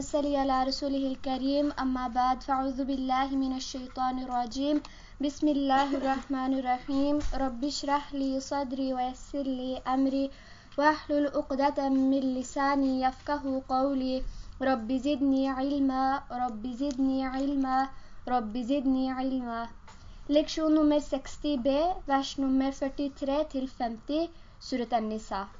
ونسلي على رسوله الكريم. أما بعد فأعوذ بالله من الشيطان الرجيم. بسم الله الرحمن الرحيم. رب اشرح لي صدري ويسر لي أمري. واحلل عقدة من لساني يفقه قولي. رب زدني علما. رب زدني علما. رب زدني علما. Leksjon nummer 60b, vers nummer 43 til 50, surat An-Nisa.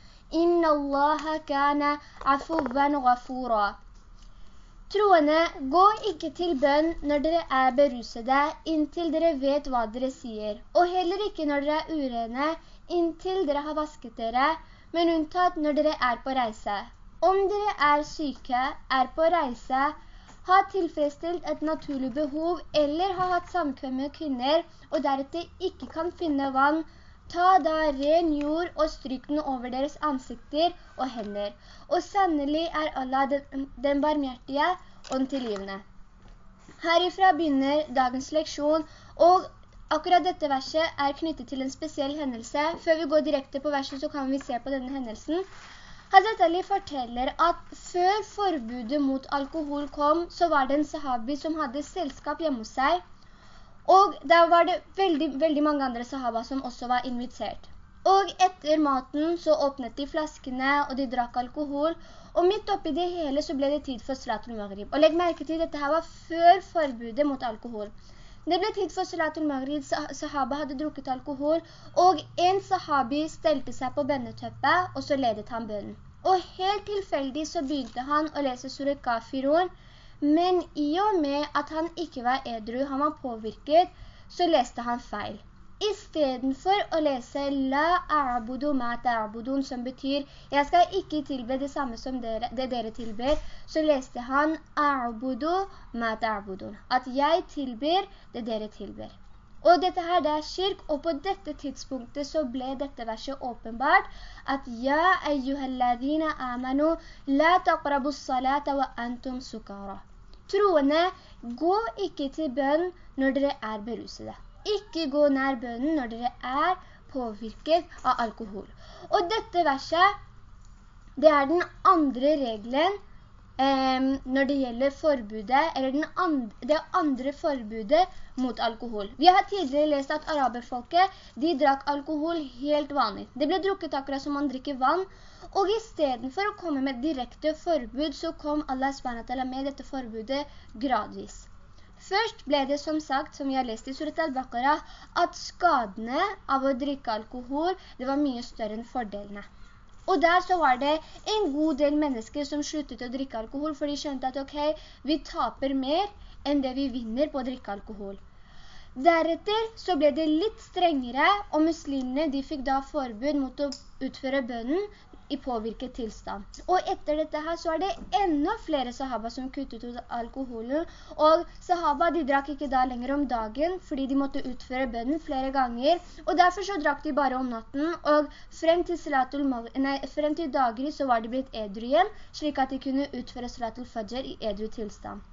Inna allaha kana afuwan ghafura. Troende, gå ikke til bønn når dere er berusede, inntil dere vet hva dere sier, og heller ikke når dere er urene, inntil dere har vasket dere, men unntatt når dere er på reise. Om dere er syke, er på reise, har tilfredsstilt et naturlig behov, eller har hatt samkømme kvinner, og deretter ikke kan finne vann, Ta da ren jord og stryk den over deres ansikter og hender. Og sannelig er Allah den, den barmhjertige og den tilgivende. Herifra begynner dagens leksjon, og akkurat dette verset er knyttet til en spesiell hendelse. Før vi går direkte på verset så kan vi se på denne hendelsen. Hazret Ali forteller at før forbudet mot alkohol kom, så var det en sahabi som hadde selskap hjemme hos seg, og der var det veldig, veldig mange andre sahaba som også var invitert. Og etter maten så åpnet de flaskene, og de drakk alkohol. Og midt oppi det hele så ble det tid for salatul maghrib. Og legg merke til, dette her var før forbudet mot alkohol. Det ble tid for salatul maghrib, sahaba hadde drukket alkohol, og en sahabi stelte seg på bønnetøppet, og så ledet han bønnen. Og helt tilfeldig så begynte han å lese surat Kafirun, men i og med at han ikke var edru, han var påvirket, så leste han feil. I stedet for å lese La a'budu ma ta'budun, som betyr jeg skal ikke tilbe det samme som dere, det dere tilber, så leste han A'budu ma ta'budun. At jeg tilber det dere tilber. Og dette her det er kirk, og på dette tidspunktet så ble dette verset åpenbart at Ja, ayyuhalladina amanu, la taqrabu salata wa antum sukara. Troende, gå ikke til bønn når dere er berusede. Ikke gå nær bønnen når dere er påvirket av alkohol. Og dette verset, det er den andre reglen eh, når det gjelder forbudet, eller andre, det andre forbudet mot alkohol. Vi har tidligere lest at araberfolket, de drakk alkohol helt vanlig. Det ble drukket akkurat som man drikker vann, og i stedet for å komme med direkte forbud, så kom Allah SWT med dette forbudet gradvis. Først ble det som sagt, som vi har lest i Surat al-Baqarah, at skadene av å drikke alkohol, det var mye større enn fordelene. Og der så var det en god del mennesker som sluttet å drikke alkohol, for de skjønte at ok, vi taper mer enn det vi vinner på å drikke alkohol. Deretter så ble det litt strengere, og muslimene de fikk da forbud mot å utføre bønnen i påvirket tilstand. Og etter dette her så er det enda flere sahaba som kuttet ut alkoholen, og sahaba de drakk ikke da lenger om dagen, fordi de måtte utføre bønnen flere ganger, og derfor så drakk de bare om natten, og frem til, nei, frem til dagri så var de blitt edru igjen, slik at de kunne utføre salatul fajr i edru tilstand.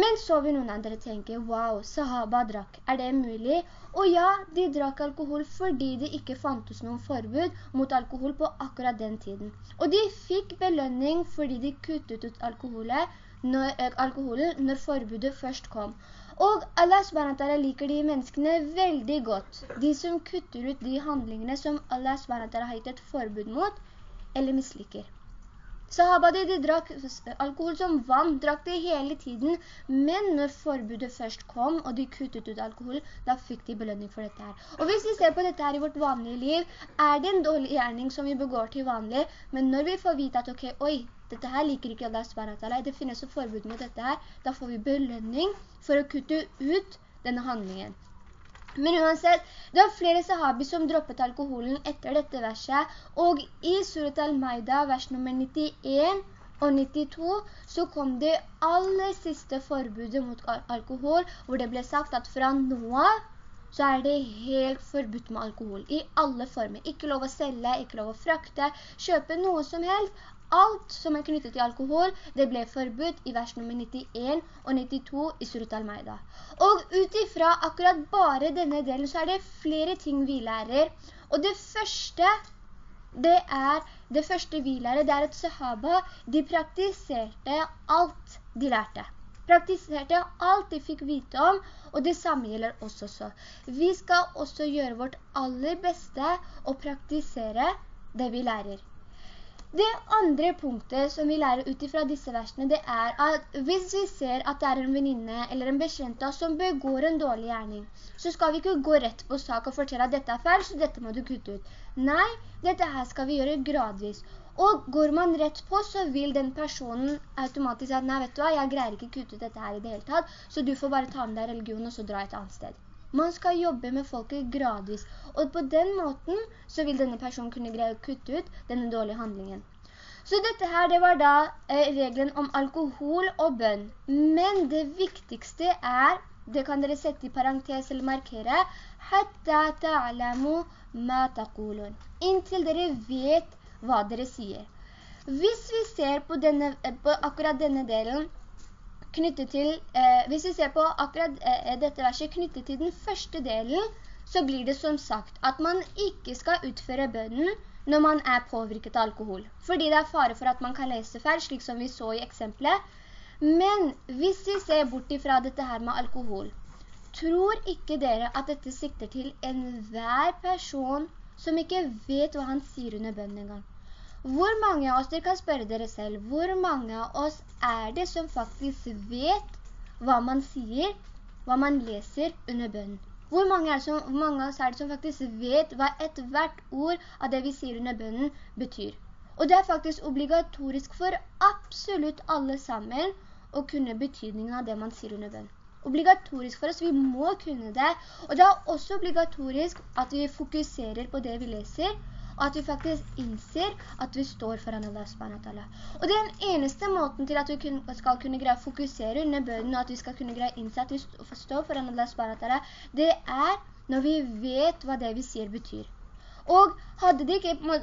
Men så vil noen andre tenke, wow, sahaba drakk, er det mulig? Og ja, de drakk alkohol fordi det ikke fantes noen forbud mot alkohol på akkurat den tiden. Og de fikk belønning fordi de kuttet ut alkoholet når, alkoholen når forbudet først kom. Og Allah SWT liker de menneskene veldig godt. De som kutter ut de handlingene som Allah SWT har gitt et forbud mot, eller misliker. Sahaba de, de drakk alkohol som vann, drakk det hele tiden, men når forbudet først kom, og de kuttet ut alkohol, da fikk de belønning for dette her. Og hvis vi ser på dette her i vårt vanlige liv, er det en dårlig gjerning som vi begår til vanlig, men når vi får vite at, ok, oi, dette her liker ikke Allah SWT, det finnes et forbud mot dette her, da får vi belønning for å kutte ut denne handlingen. Men uansett, det var flere sahabi som droppet alkoholen etter dette verset, og i Surat al-Maida, vers nummer 91, og 92 så kom det aller siste forbudet mot alkohol, hvor det ble sagt at fra nå så er det helt forbudt med alkohol i alle former. Ikke lov å selge, ikke lov å frakte, kjøpe noe som helst. Alt som er knyttet til alkohol, det ble forbudt i vers nummer 91 og 92 i Surat al-Maida. Og utifra akkurat bare denne delen så er det flere ting vi lærer. Og det første, det er, det første vi lærer, det er at sahaba, de praktiserte alt de lærte. Praktiserte alt de fikk vite om, og det samme gjelder oss også. Vi skal også gjøre vårt aller beste og praktisere det vi lærer. Det andre punktet som vi lærer ut fra disse versene, det er at hvis vi ser at det er en venninne eller en bekjent som begår en dårlig gjerning, så skal vi ikke gå rett på sak og fortelle at dette er feil, så dette må du kutte ut. Nei, dette her skal vi gjøre gradvis. Og går man rett på, så vil den personen automatisk si at nei, vet du hva, jeg greier ikke kutte ut dette her i det hele tatt, så du får bare ta med deg religion og så dra et annet sted. Man skal jobbe med folket gradvis, og på den måten så vil denne personen kunne greie å kutte ut denne dårlige handlingen. Så dette her, det var da eh, regelen om alkohol og bønn. Men det viktigste er, det kan dere sette i parentes eller markere, «Hatta ta'lamu ma taqulun». Inntil dere vet hva dere sier. Hvis vi ser på, denne, eh, på akkurat denne delen, knyttet til, eh, hvis vi ser på akkurat eh, dette verset knyttet til den første delen, så blir det som sagt at man ikke skal utføre bønnen når man er påvirket av alkohol. Fordi det er fare for at man kan lese feil, slik som vi så i eksempelet. Men hvis vi ser bort ifra dette her med alkohol, tror ikke dere at dette sikter til enhver person som ikke vet hva han sier under bønnen engang? Hvor mange av oss, dere kan spørre dere selv, hvor mange av oss er det som faktisk vet hva man sier, hva man leser under bønnen? Hvor mange, som, hvor mange av oss er det som faktisk vet hva et hvert ord av det vi sier under bønnen betyr? Og det er faktisk obligatorisk for absolutt alle sammen å kunne betydningen av det man sier under bønnen. Obligatorisk for oss, vi må kunne det. Og det er også obligatorisk at vi fokuserer på det vi leser, og at vi faktisk innser at vi står foran Allah subhanahu Og den eneste måten til at vi skal kunne greie å fokusere under bønnen, og at vi skal kunne greie å innse at vi står foran Allah subhanahu det er når vi vet hva det vi sier betyr. Og hadde det ikke...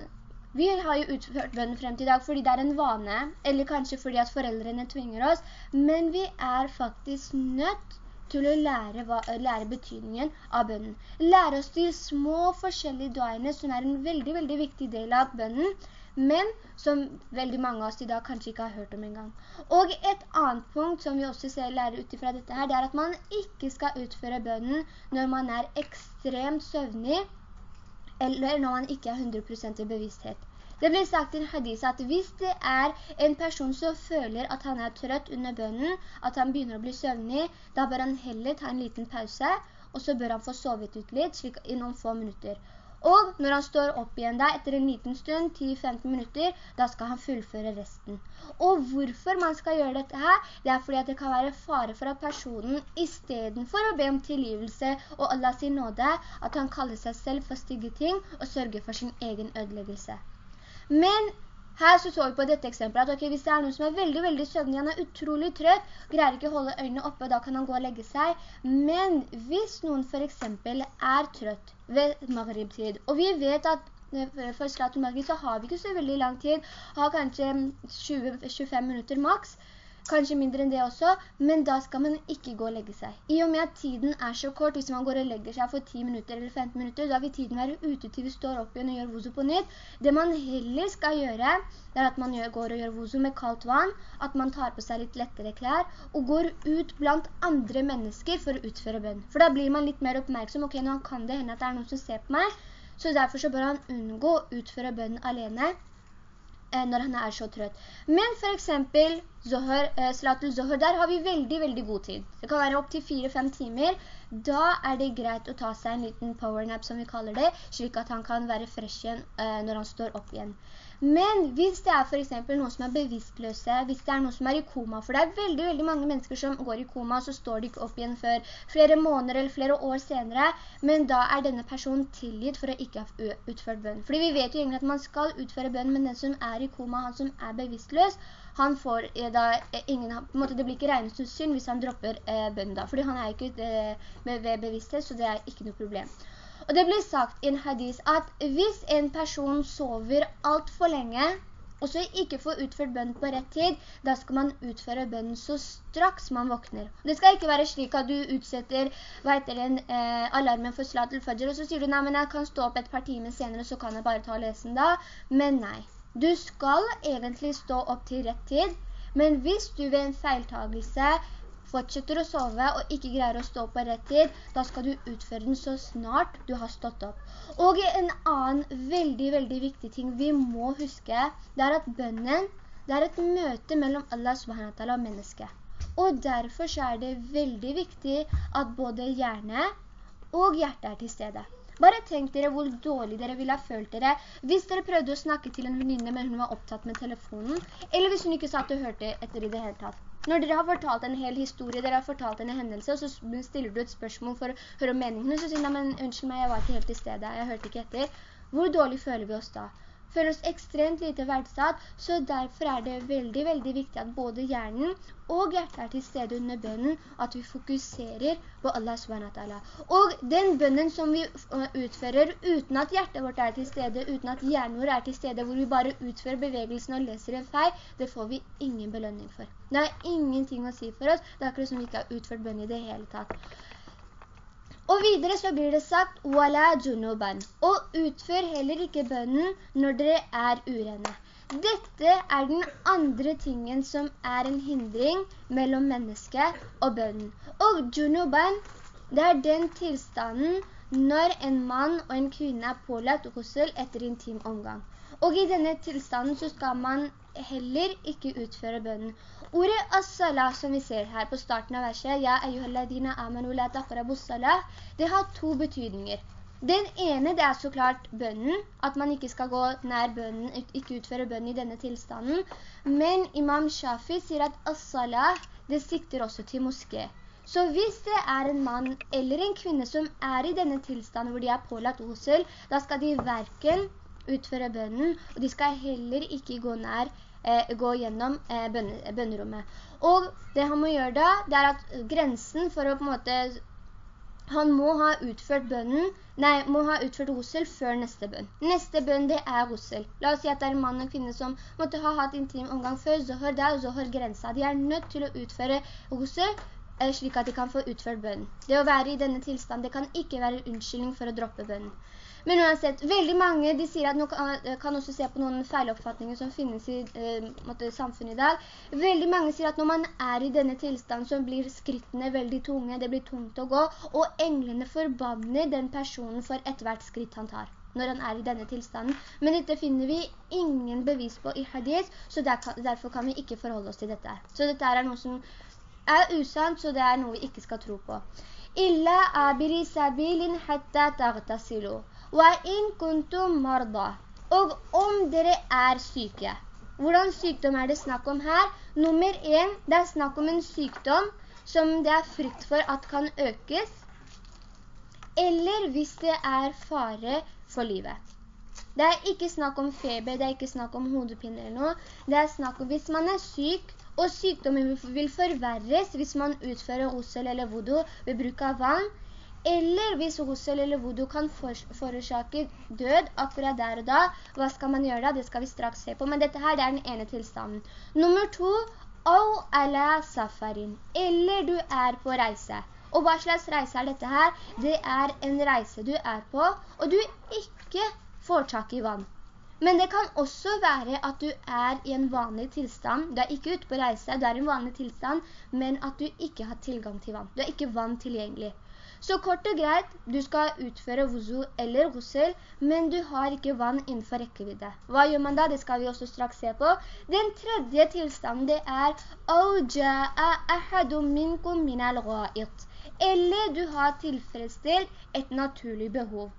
Vi har jo utført bønnen frem til i dag fordi det er en vane, eller kanskje fordi at foreldrene tvinger oss, men vi er faktisk nødt til å lære, hva, lære betydningen av bønnen. Lære oss de små forskjellige duene som er en veldig, veldig viktig del av bønnen, men som veldig mange av oss i dag kanskje ikke har hørt om engang. Og et annet punkt som vi også ser lære ut fra dette her, det er at man ikke skal utføre bønnen når man er ekstremt søvnig, eller når man ikke er 100% i bevissthet. Det blir sagt i en hadis at hvis det er en person som føler at han er trøtt under bønnen, at han begynner å bli søvnig, da bør han heller ta en liten pause, og så bør han få sovet ut litt, slik i noen få minutter. Og når han står opp igjen da, etter en liten stund, 10-15 minutter, da skal han fullføre resten. Og hvorfor man skal gjøre dette her, det er fordi at det kan være fare for at personen, i stedet for å be om tilgivelse og Allah sin nåde, at han kaller seg selv for stygge ting og sørger for sin egen ødeleggelse. Men her så så vi på dette eksempelet at okay, hvis det er noen som er veldig, veldig søvnig, han er utrolig trøtt, greier ikke å holde øynene oppe, da kan han gå og legge seg. Men hvis noen for eksempel er trøtt ved maghrib-tid, og vi vet at for for og Maghrib så har vi ikke så veldig lang tid, har kanskje 20-25 minutter maks, kanskje mindre enn det også, men da skal man ikke gå og legge seg. I og med at tiden er så kort, hvis man går og legger seg for 10 minutter eller 15 minutter, da vil tiden være ute til vi står opp igjen og gjør vozo på nytt. Det man heller skal gjøre, det er at man går og gjør vozo med kaldt vann, at man tar på seg litt lettere klær, og går ut blant andre mennesker for å utføre bønn. For da blir man litt mer oppmerksom, ok, nå kan det hende at det er noen som ser på meg, så derfor så bør han unngå å utføre bønnen alene, Eh, når han er så trøtt. Men for eksempel Zohar, eh, Salatul Zohar, der har vi veldig, veldig god tid. Det kan være opp til 4-5 timer. Da er det greit å ta seg en liten powernap som vi kaller det, slik at han kan være fresh igjen eh, når han står opp igjen. Men hvis det er for eksempel noen som er bevisstløse, hvis det er noen som er i koma, for det er veldig, veldig mange mennesker som går i koma, så står de ikke opp igjen før flere måneder eller flere år senere, men da er denne personen tilgitt for å ikke ha utført bønn. Fordi vi vet jo egentlig at man skal utføre bønn, men den som er i koma, han som er bevisstløs, han får eh, da eh, ingen, på en måte det blir ikke regnet som synd hvis han dropper eh, bønn da, fordi han er ikke eh, ved bevissthet, så det er ikke noe problem. Og det blir sagt i en hadis at hvis en person sover alt for lenge, og så ikke får utført bønn på rett tid, da skal man utføre bønnen så straks man våkner. Det skal ikke være slik at du utsetter, hva heter den, eh, alarmen for slat al-fajr, og så sier du, nei, men jeg kan stå opp et par timer senere, så kan jeg bare ta og lese da. Men nei, du skal egentlig stå opp til rett tid, men hvis du ved en feiltagelse fortsetter å sove og ikke greier å stå på rett tid, da skal du utføre den så snart du har stått opp. Og en annen veldig, veldig viktig ting vi må huske, det er at bønnen, det er et møte mellom Allah subhanahu og mennesket. Og derfor er det veldig viktig at både hjerne og hjerte er til stede. Bare tenk dere hvor dårlig dere ville ha følt dere hvis dere prøvde å snakke til en venninne, men hun var opptatt med telefonen, eller hvis hun ikke satt og hørte etter i det hele tatt. Når dere har fortalt en hel historie, dere har fortalt en hendelse, og så stiller du et spørsmål for å høre om meningene, så sier du, men unnskyld meg, jeg var ikke helt i stedet, jeg hørte ikke etter. Hvor dårlig føler vi oss da? Føler oss ekstremt lite verdsatt, så derfor er det veldig, veldig viktig at både hjernen og hjertet er til stede under bønnen, at vi fokuserer på Allah SWT. Og den bønnen som vi øh, utfører uten at hjertet vårt er til stede, uten at hjernen vår er til stede, hvor vi bare utfører bevegelsen og leser en feil, det får vi ingen belønning for. Det er ingenting å si for oss, det er akkurat som vi ikke har utført bønn i det hele tatt. Og videre så blir det sagt «Wala junuban» og utfør heller ikke bønnen når dere er urene. Dette er den andre tingen som er en hindring mellom mennesket og bønnen. Og junuban, det er den tilstanden når en mann og en kvinne er pålagt hussel etter intim omgang. Og i denne tilstanden så skal man heller ikke utføre bønnen. Ordet as-salah som vi ser her på starten av verset, «Ja, eyyuhalladina amanu la taqrabu-salah», det har to betydninger. Den ene, det er så klart bønnen, at man ikke skal gå nær bønnen, ikke utføre bønnen i denne tilstanden. Men Imam Shafi sier at as-salah, det sikter også til moské. Så hvis det er en mann eller en kvinne som er i denne tilstanden hvor de er pålagt osel, da skal de hverken utføre bønnen, og de skal heller ikke gå nær eh, gå gjennom eh, bønnerommet. Og det han må gjøre da, det er at grensen for å på en måte, han må ha utført bønnen, nei, må ha utført hosel før neste bønn. Neste bønn, det er hosel. La oss si at det er en mann og kvinne som måtte ha hatt intim omgang før zohar, det er zohar grensa. De er nødt til å utføre hosel eh, slik at de kan få utført bønnen. Det å være i denne tilstand, det kan ikke være unnskyldning for å droppe bønnen. Men uansett, veldig mange, de sier at nå kan, eh, kan også se på noen feiloppfatninger som finnes i eh, samfunnet i dag. Veldig mange sier at når man er i denne tilstanden, så blir skrittene veldig tunge, det blir tungt å gå, og englene forbanner den personen for et hvert skritt han tar når han er i denne tilstanden. Men dette finner vi ingen bevis på i hadith, så derfor kan vi ikke forholde oss til dette. Så dette er noe som er usant, så det er noe vi ikke skal tro på. «Illa abiri sabilin hatta tagtasilu». وَإِن كُنْتُمْ مَرْضَى Og om dere er syke. Hvordan sykdom er det snakk om her? Nummer en, det er snakk om en sykdom som det er frykt for at kan økes, eller hvis det er fare for livet. Det er ikke snakk om feber, det er ikke snakk om hodepinne eller noe. Det er snakk om hvis man er syk, og sykdommen vil forverres hvis man utfører rossel eller voodoo ved bruk av vann, eller hvis hosel eller vodu kan forårsake død akkurat der og da, hva skal man gjøre da? Det skal vi straks se på. Men dette her, det er den ene tilstanden. Nummer to, au ala safarin. Eller du er på reise. Og hva slags reise er dette her? Det er en reise du er på, og du ikke får tak i vann. Men det kan også være at du er i en vanlig tilstand. Du er ikke ute på reise, du er i en vanlig tilstand, men at du ikke har tilgang til vann. Du er ikke vann tilgjengelig. Så kort og greit, du skal utføre wuzu eller ghusl, men du har ikke vann innenfor rekkevidde. Hva gjør man da? Det skal vi også straks se på. Den tredje tilstanden det er Eller du har tilfredsstilt et naturlig behov.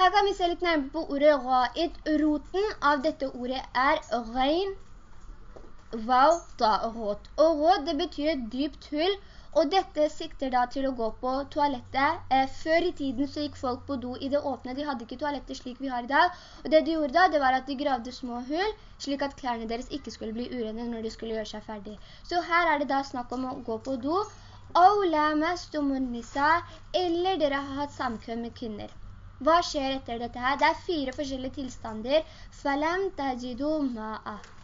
Her kan vi se litt nærmere på ordet ra'id. Roten av dette ordet er rein, vav, da, råd. Og råd, det betyr dypt hull, og dette sikter da til å gå på toalettet. Eh, før i tiden så gikk folk på do i det åpne, de hadde ikke toaletter slik vi har i dag. Og det de gjorde da, det var at de gravde små hull, slik at klærne deres ikke skulle bli urene når de skulle gjøre seg ferdig. Så her er det da snakk om å gå på do, eller dere har hatt samkvem med kvinner. Hva skjer etter dette her? Det er fire forskjellige tilstander.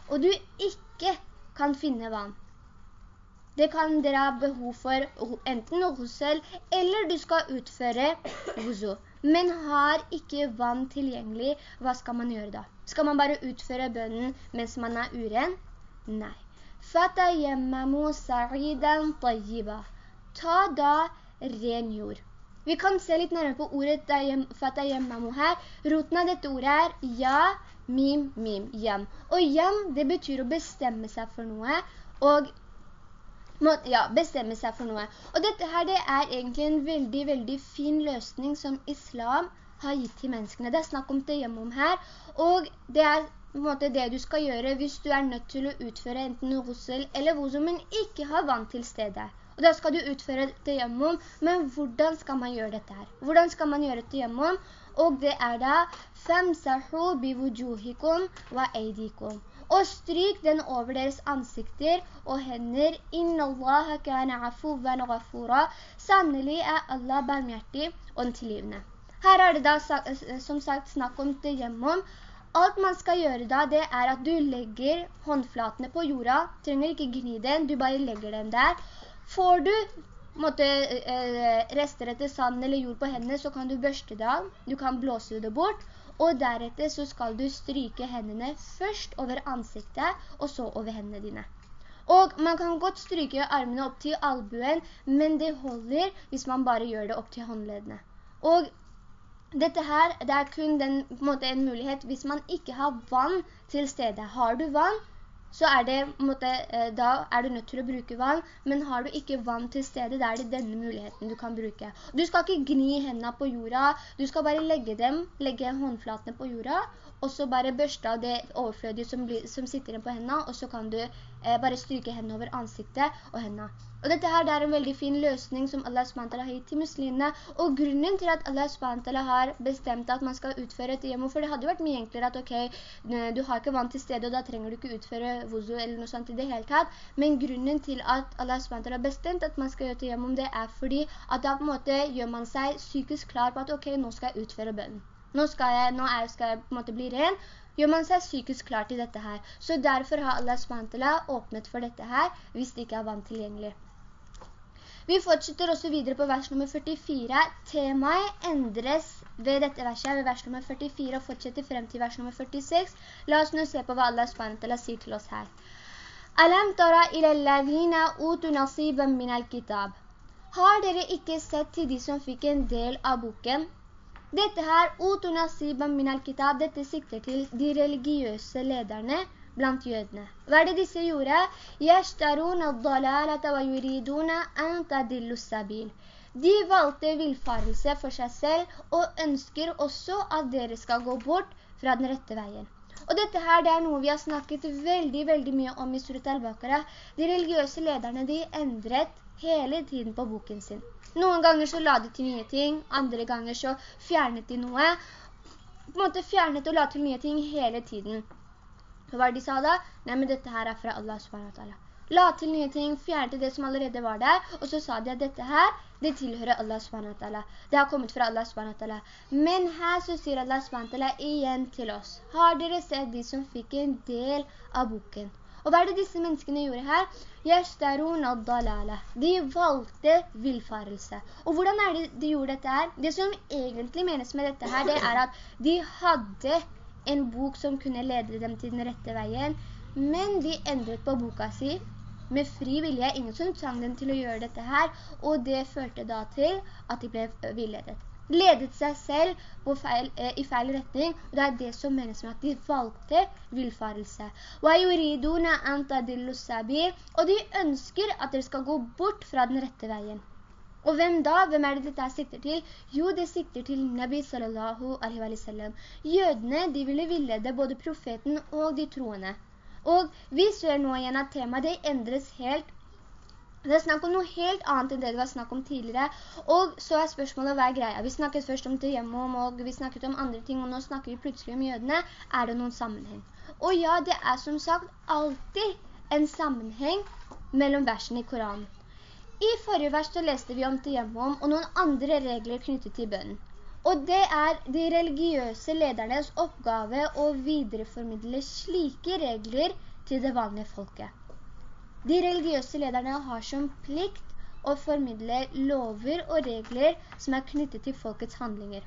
Og du ikke kan finne vann Det kan dere ha behov for enten hussel, eller du skal utføre wuzu. Men har ikke vann tilgjengelig, hva skal man gjøre da? Skal man bare utføre bønnen mens man er uren? Nei. فَتَيَمَّمُوا سَعِيدًا طَيِّبًا ta da ren jord. Vi kan se litt nærmere på ordet fatayemmamu her. Roten av dette ordet er ja, mim, mim, jam. Og jam, det betyr å bestemme seg for noe, og ja, bestemme seg for noe. Og dette her, det er egentlig en veldig, veldig fin løsning som islam har gitt til menneskene. Det er snakk om det hjemme om her, og det er på en måte det du skal gjøre hvis du er nødt til å utføre enten russel eller wuzu, men ikke har vann til stedet. Og da skal du utføre det hjemmom. Men hvordan skal man gjøre dette her? Hvordan skal man gjøre det hjemmom? Og det er da «Femsahu bivujuhikum wa eidikum». Og stryk den over deres ansikter og hender. «Inna Allah kana afuvan ghafura». Sannelig er Allah barmhjertig og tilgivende. Her er det da som sagt snakk om hjemmom. Alt man skal gjøre da, det er at du legger håndflatene på jorda. Trenger ikke gni den, du bare legger dem der. Får du måtte, eh, rester etter sand eller jord på hendene, så kan du børste det av. Du kan blåse det bort. Og deretter så skal du stryke hendene først over ansiktet, og så over hendene dine. Og man kan godt stryke armene opp til albuen, men det holder hvis man bare gjør det opp til håndledene. Og dette her, det er kun den, en, måte, en mulighet hvis man ikke har vann til stedet. Har du vann, så er det, måte, eh, da er du nødt til å bruke vann, men har du ikke vann til stedet, da er det denne muligheten du kan bruke. Du skal ikke gni hendene på jorda, du skal bare legge dem, legge håndflatene på jorda, og så bare børste av det overflødige som, som sitter på hendene, og så kan du eh, bare stryke hendene over ansiktet og hendene. Og dette her det er en veldig fin løsning som Allah SWT har gitt til muslimene. Og grunnen til at Allah SWT har bestemt at man skal utføre et hjemme, for det hadde vært mye enklere at ok, du har ikke vann til stedet, og da trenger du ikke utføre wuzu eller noe sånt i det hele tatt. Men grunnen til at Allah SWT har bestemt at man skal gjøre et hjemme, det er fordi at da på en måte gjør man seg psykisk klar på at ok, nå skal jeg utføre bønnen. Nå skal jeg, nå er, skal jeg på en måte bli ren, gjør man seg psykisk klar til dette her. Så derfor har Allah SWT åpnet for dette her, hvis det ikke er vann tilgjengelig. Vi fortsetter også videre på vers nummer 44. Temaet endres ved dette verset, ved vers nummer 44, og fortsetter frem til vers nummer 46. La oss nå se på hva Allah SWT sier til oss her. Alam tara ila alladhina utu nasiban min al-kitab. Har dere ikke sett til de som fikk en del av boken? Dette her, dette sikter til de religiøse lederne, blant jødene. Hva er det disse gjorde? De valgte vilfarelse for seg selv og ønsker også at dere skal gå bort fra den rette veien. Og dette her, det er noe vi har snakket veldig, veldig mye om i Surat al-Baqarah. De religiøse lederne, de endret hele tiden på boken sin. Noen ganger så la de til nye ting, andre ganger så fjernet de noe. På en måte fjernet og la til nye ting hele tiden. Hva var det de sa da? Nei, men dette her er fra Allah subhanahu La til nye ting, fjernte det som allerede var der, og så sa de at dette her, det tilhører Allah subhanahu Det har kommet fra Allah subhanahu Men her så sier Allah subhanahu igjen til oss. Har dere sett de som fikk en del av boken? Og hva er det disse menneskene gjorde her? De valgte vilfarelse. Og hvordan er det de gjorde dette her? Det som egentlig menes med dette her, det er at de hadde en bok som kunne lede dem til den rette veien, men de endret på boka si med fri vilje, ingen som tvang dem til å gjøre dette her, og det førte da til at de ble villedet. Ledet seg selv feil, eh, i feil retning, og det er det som menes med at de valgte vilfarelse. Og de ønsker at dere skal gå bort fra den rette veien. Og hvem da? Hvem er det dette sikter til? Jo, det sikter til Nabi sallallahu alaihi wa sallam. Jødene, de ville villede både profeten og de troende. Og vi ser nå igjen at temaet det endres helt det er snakk om noe helt annet enn det det var snakk om tidligere. Og så er spørsmålet hva er greia? Vi snakket først om Tejemmom, og vi snakket om andre ting, og nå snakker vi plutselig om jødene. Er det noen sammenheng? Og ja, det er som sagt alltid en sammenheng mellom versene i Koranen. I forrige vers så leste vi om Tejemmom og noen andre regler knyttet til bønnen. Og det er de religiøse ledernes oppgave å videreformidle slike regler til det vanlige folket. De religiøse lederne har som plikt å formidle lover og regler som er knyttet til folkets handlinger.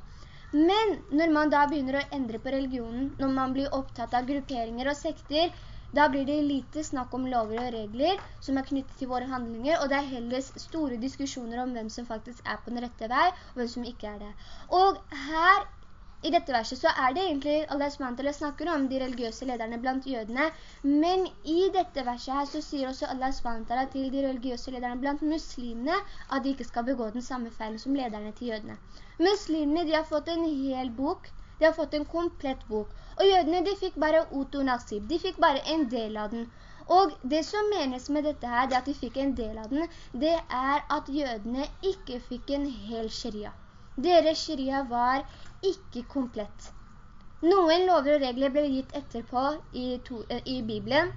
Men når man da begynner å endre på religionen, når man blir opptatt av grupperinger og sekter, da blir det lite snakk om lover og regler som er knyttet til våre handlinger, og det er heller store diskusjoner om hvem som faktisk er på den rette vei, og hvem som ikke er det. Og her i dette verset så er det egentlig Allah SWT snakker om de religiøse lederne blant jødene, men i dette verset her så sier også Allah SWT til de religiøse lederne blant muslimene at de ikke skal begå den samme feilen som lederne til jødene. Muslimene de har fått en hel bok, de har fått en komplett bok, og jødene de fikk bare Oto Nasib, de fikk bare en del av den. Og det som menes med dette her, det at de fikk en del av den, det er at jødene ikke fikk en hel sharia. Deres sharia var ikke komplett. Noen lover og regler ble gitt etterpå i, to, eh, i Bibelen.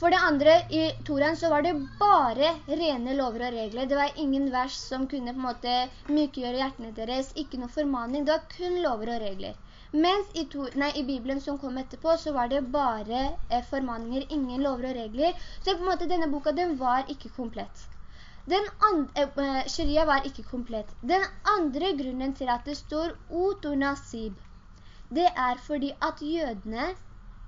For det andre, i Toran så var det bare rene lover og regler. Det var ingen vers som kunne på en måte mykegjøre hjertene deres, ikke noe formaning. Det var kun lover og regler. Mens i, to, nei, i Bibelen som kom etterpå, så var det bare eh, formaninger, ingen lover og regler. Så på en måte denne boka, den var ikke komplett. Andre, eh, sharia var ikke komplett. Den andre grunnen til at det står otonasib, det er fordi at jødene,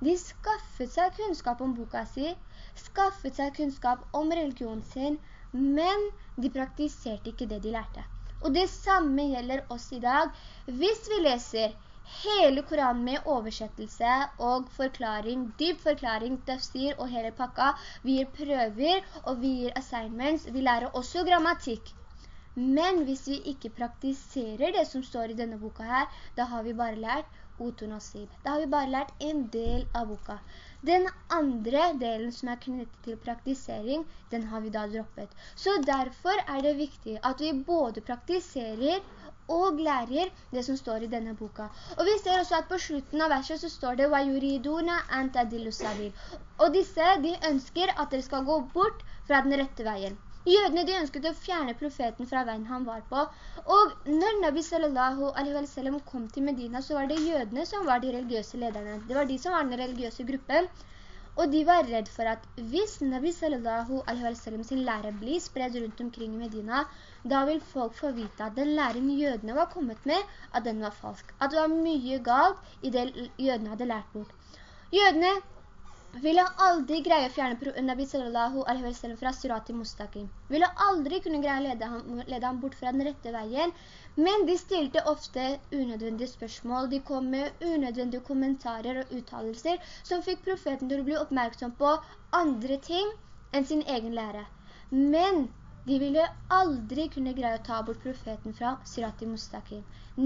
de skaffet seg kunnskap om boka si, skaffet seg kunnskap om religionen sin, men de praktiserte ikke det de lærte. Og det samme gjelder oss i dag. Hvis vi leser hele Koranen med oversettelse og forklaring, dyp forklaring, tafsir og hele pakka. Vi gir prøver, og vi gir assignments. Vi lærer også grammatikk. Men hvis vi ikke praktiserer det som står i denne boka her, da har vi bare lært Otonasib. Da har vi bare lært en del av boka. Den andre delen som er knyttet til praktisering, den har vi da droppet. Så derfor er det viktig at vi både praktiserer og lærer det som står i denne boka. Og vi ser også at på slutten av verset så står det «Wayuriduna antadillusabir». Og disse, de ønsker at dere skal gå bort fra den rette veien. Jødene de ønsket å fjerne profeten fra veien han var på. Og når Nabi sallallahu alaihi wa sallam kom til Medina, så var det jødene som var de religiøse lederne. Det var de som var den religiøse gruppen. Og de var redd for at hvis Nabi sallallahu alaihi wa sallam sin lære blir spredt rundt omkring i Medina, da vil folk få vite at den læren jødene var kommet med, at den var falsk. At det var mye galt i det jødene hadde lært bort. Jødene ville aldri greie å fjerne Nabi sallallahu alaihi wa sallam fra surati mustaqim. Ville aldri kunne greie å lede ham, lede ham bort fra den rette veien, men de stilte ofte unødvendige spørsmål. De kom med unødvendige kommentarer og uttalelser som fikk profeten til å bli oppmerksom på andre ting enn sin egen lære. Men de ville aldri kunne greie å ta bort profeten fra Sirati Mustaqim.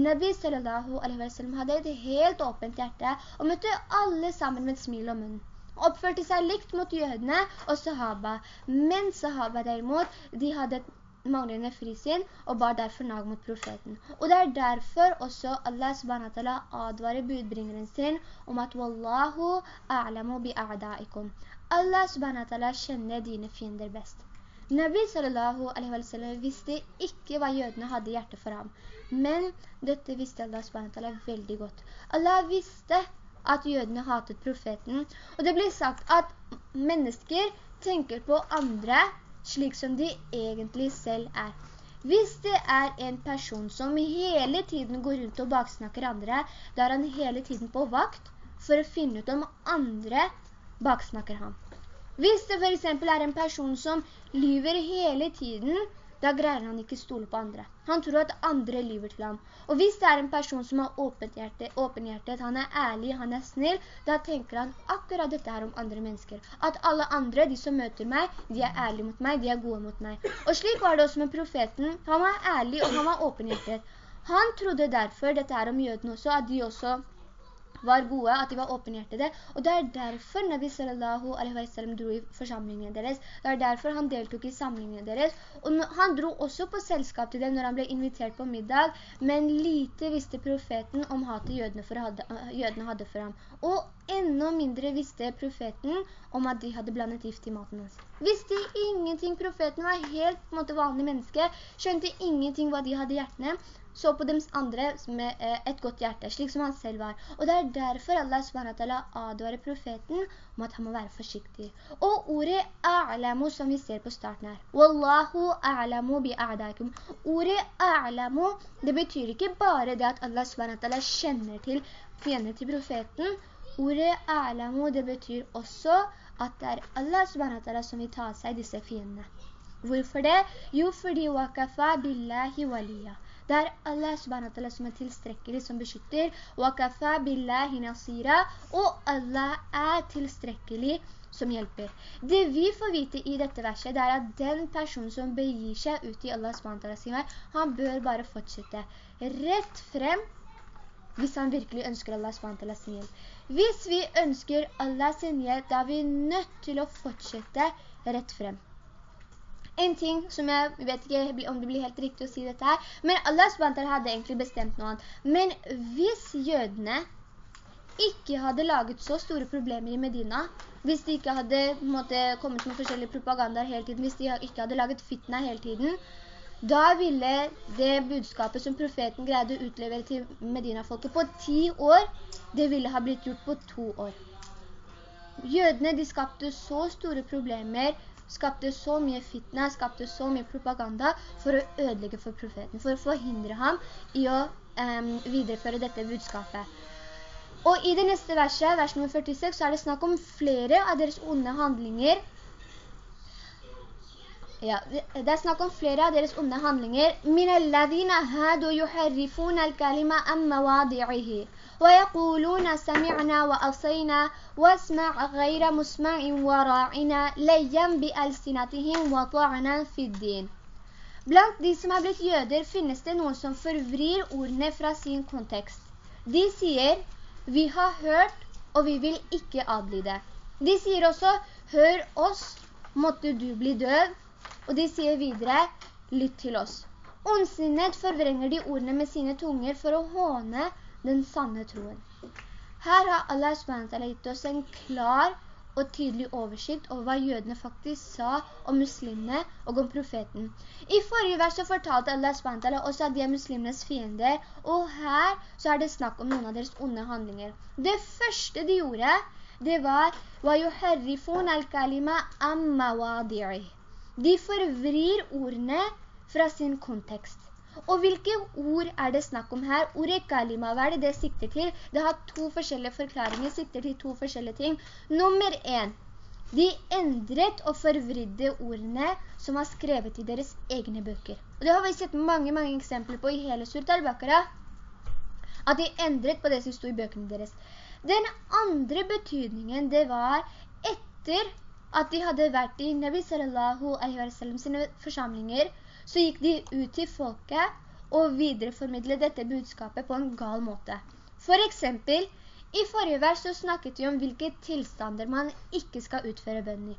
Nabi sallallahu alaihi wa sallam hadde et helt åpent hjerte og møtte alle sammen med et smil om munnen oppførte seg likt mot jødene og sahaba. Men sahaba derimot, de hadde et manglende frisinn og bar derfor nag mot profeten. Og det er derfor også Allah subhanahu advarer budbringeren sin om at «Wallahu a'lamu bi'a'da'ikum». Allah subhanahu kjenner dine fiender best. Nabi sallallahu alaihi wa sallam visste ikke hva jødene hadde hjertet for ham. Men dette visste Allah subhanahu veldig godt. Allah visste at jødene hatet profeten. Og det blir sagt at mennesker tenker på andre slik som de egentlig selv er. Hvis det er en person som hele tiden går rundt og baksnakker andre, da er han hele tiden på vakt for å finne ut om andre baksnakker han. Hvis det for eksempel er en person som lyver hele tiden da greier han ikke stole på andre. Han tror at andre lyver til ham. Og hvis det er en person som har åpenhjertet, åpenhjertet, han er ærlig, han er snill, da tenker han akkurat dette her om andre mennesker. At alle andre, de som møter meg, de er ærlige mot meg, de er gode mot meg. Og slik var det også med profeten. Han var ærlig og han var åpenhjertet. Han trodde derfor, dette er om jødene også, at de også var gode, at de var åpenhjertede. Og det er derfor Nabi sallallahu alaihi wa sallam dro i forsamlingene deres. Det er derfor han deltok i samlingene deres. Og han dro også på selskap til dem når han ble invitert på middag, men lite visste profeten om hatet jødene, hadde, jødene hadde for ham. Og enda mindre visste profeten om at de hadde blandet gift i maten hans. Visste ingenting. Profeten var helt på en måte vanlig menneske, skjønte ingenting hva de hadde i hjertene så på dem andre med eh, et godt hjerte, slik som han selv var. Og det er derfor Allah SWT advarer profeten om at han må være forsiktig. Og ordet a'lamu som vi ser på starten her. Wallahu a'lamu bi'a'daikum. Ordet a'lamu, det betyr ikke bare det at Allah SWT kjenner til fiender til profeten. Ordet a'lamu, det betyr også at det er Allah SWT som vil ta seg disse fiendene. Hvorfor det? Jo, fordi wakafa billahi waliyah. Det er Allah subhanahu som er tilstrekkelig som beskytter. Og Allah er tilstrekkelig som hjelper. Det vi får vite i dette verset, det er at den personen som begir seg ut i Allah subhanahu han bør bare fortsette rett frem hvis han virkelig ønsker Allah subhanahu sin hjelp. Hvis vi ønsker Allah sin hjelp, da er vi nødt til å fortsette rett frem. En ting som jeg vet ikke om det blir helt riktig å si dette her, men Allah SWT hadde egentlig bestemt noe annet. Men hvis jødene ikke hadde laget så store problemer i Medina, hvis de ikke hadde måte, kommet med forskjellige propagandaer hele tiden, hvis de ikke hadde laget fitna hele tiden, da ville det budskapet som profeten greide å utlevere til Medina-folket på ti år, det ville ha blitt gjort på to år. Jødene, de skapte så store problemer skapte så mye fitne, skapte så mye propaganda for å ødelegge for profeten, for å forhindre ham i å um, videreføre dette budskapet. Og i det neste verset, vers nummer 46, så er det snakk om flere av deres onde handlinger. Ja, det er snakk om flere av deres onde handlinger. «Min alladhina hadu yuharrifuna al-kalima amma wadi'ihi». ويقولون سمعنا وأصينا واسمع غير مسمع وراعنا ليا بألسنتهم وطعنا في الدين Blant de som har blitt jøder finnes det noen som forvrir ordene fra sin kontekst. De sier, vi har hørt, og vi vil ikke adlyde. De sier også, hør oss, måtte du bli døv. Og de sier videre, lytt til oss. Ondsinnet forvrenger de ordene med sine tunger for å håne den sanne troen. Her har Allah SWT gitt oss en klar og tydelig oversikt over hva jødene faktisk sa om muslimene og om profeten. I forrige vers så fortalte Allah SWT også at de er muslimenes fiender, og her så er det snakk om noen av deres onde handlinger. Det første de gjorde, det var وَيُحَرِّفُونَ الْكَلِمَ أَمَّ وَادِعِ De forvrir ordene fra sin kontekst. Og hvilke ord er det snakk om her? Ordet kalima, hva er det det sikter til? Det har to forskjellige forklaringer, sikter til to forskjellige ting. Nummer en, de endret og forvridde ordene som var skrevet i deres egne bøker. Og det har vi sett mange, mange eksempler på i hele Surt al-Bakara, at de endret på det som stod i bøkene deres. Den andre betydningen, det var etter at de hadde vært i Nabi sallallahu alaihi wa sallam sine forsamlinger, så gikk de ut til folket og videreformidlet dette budskapet på en gal måte. For eksempel, i forrige vers så snakket vi om hvilke tilstander man ikke skal utføre bønn i.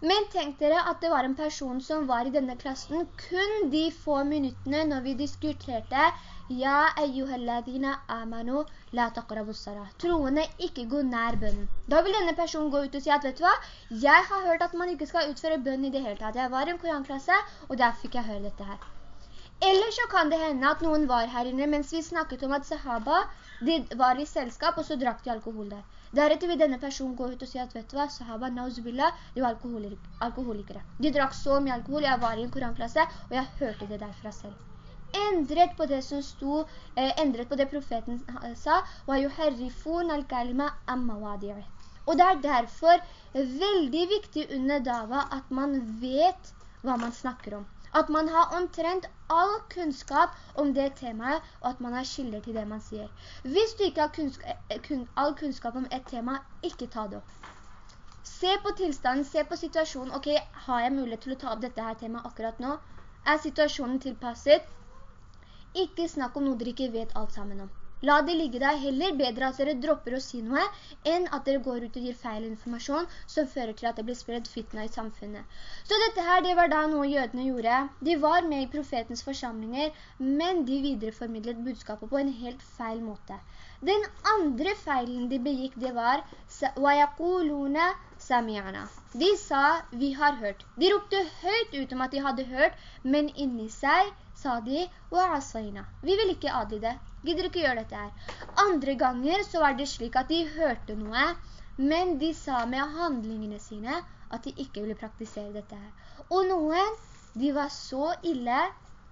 Men tenk dere at det var en person som var i denne klassen kun de få minuttene når vi diskuterte Ja, eyyuhalladina amanu, la taqrabussara». Troende ikke gå nær bønnen. Da vil denne personen gå ut og si at, vet du hva? Jeg har hørt at man ikke skal utføre bønn i det hele tatt. Jeg var i en koranklasse, og der fikk jeg høre dette her. Eller så kan det hende at noen var her inne mens vi snakket om at sahaba de var i selskap, og så drakk de alkohol der. Deretter vil denne personen gå ut og si at, vet du hva, sahaba, nauzubillah, de var alkoholikere. De drakk så mye alkohol, jeg var i en koranklasse, og jeg hørte det derfra selv. Endret på det som sto, eh, endret på det profeten eh, sa, Og det er derfor veldig viktig under dava at man vet hva man snakker om. At man har omtrent all kunnskap om det temaet, og at man har skiller til det man sier. Hvis du ikke har kunnskap, eh, kun, all kunnskap om et tema, ikke ta det opp. Se på tilstanden, se på situasjonen. Ok, har jeg mulighet til å ta opp dette her temaet akkurat nå? Er situasjonen tilpasset? Ikke snakk om noe dere ikke vet alt sammen om. La det ligge deg heller bedre at dere dropper å si noe, enn at dere går ut og gir feil informasjon som fører til at det blir spredt fitna i samfunnet. Så dette her, det var da noe jødene gjorde. De var med i profetens forsamlinger, men de videreformidlet budskapet på en helt feil måte. Den andre feilen de begikk, det var «Wayakuluna sami'ana». De sa, vi har hørt. De ropte høyt ut om at de hadde hørt, men inni seg sa de «Wa Vi vil ikke adlyde det gidder ikke gjøre dette her. Andre ganger så var det slik at de hørte noe, men de sa med handlingene sine at de ikke ville praktisere dette her. Og noen, de var så ille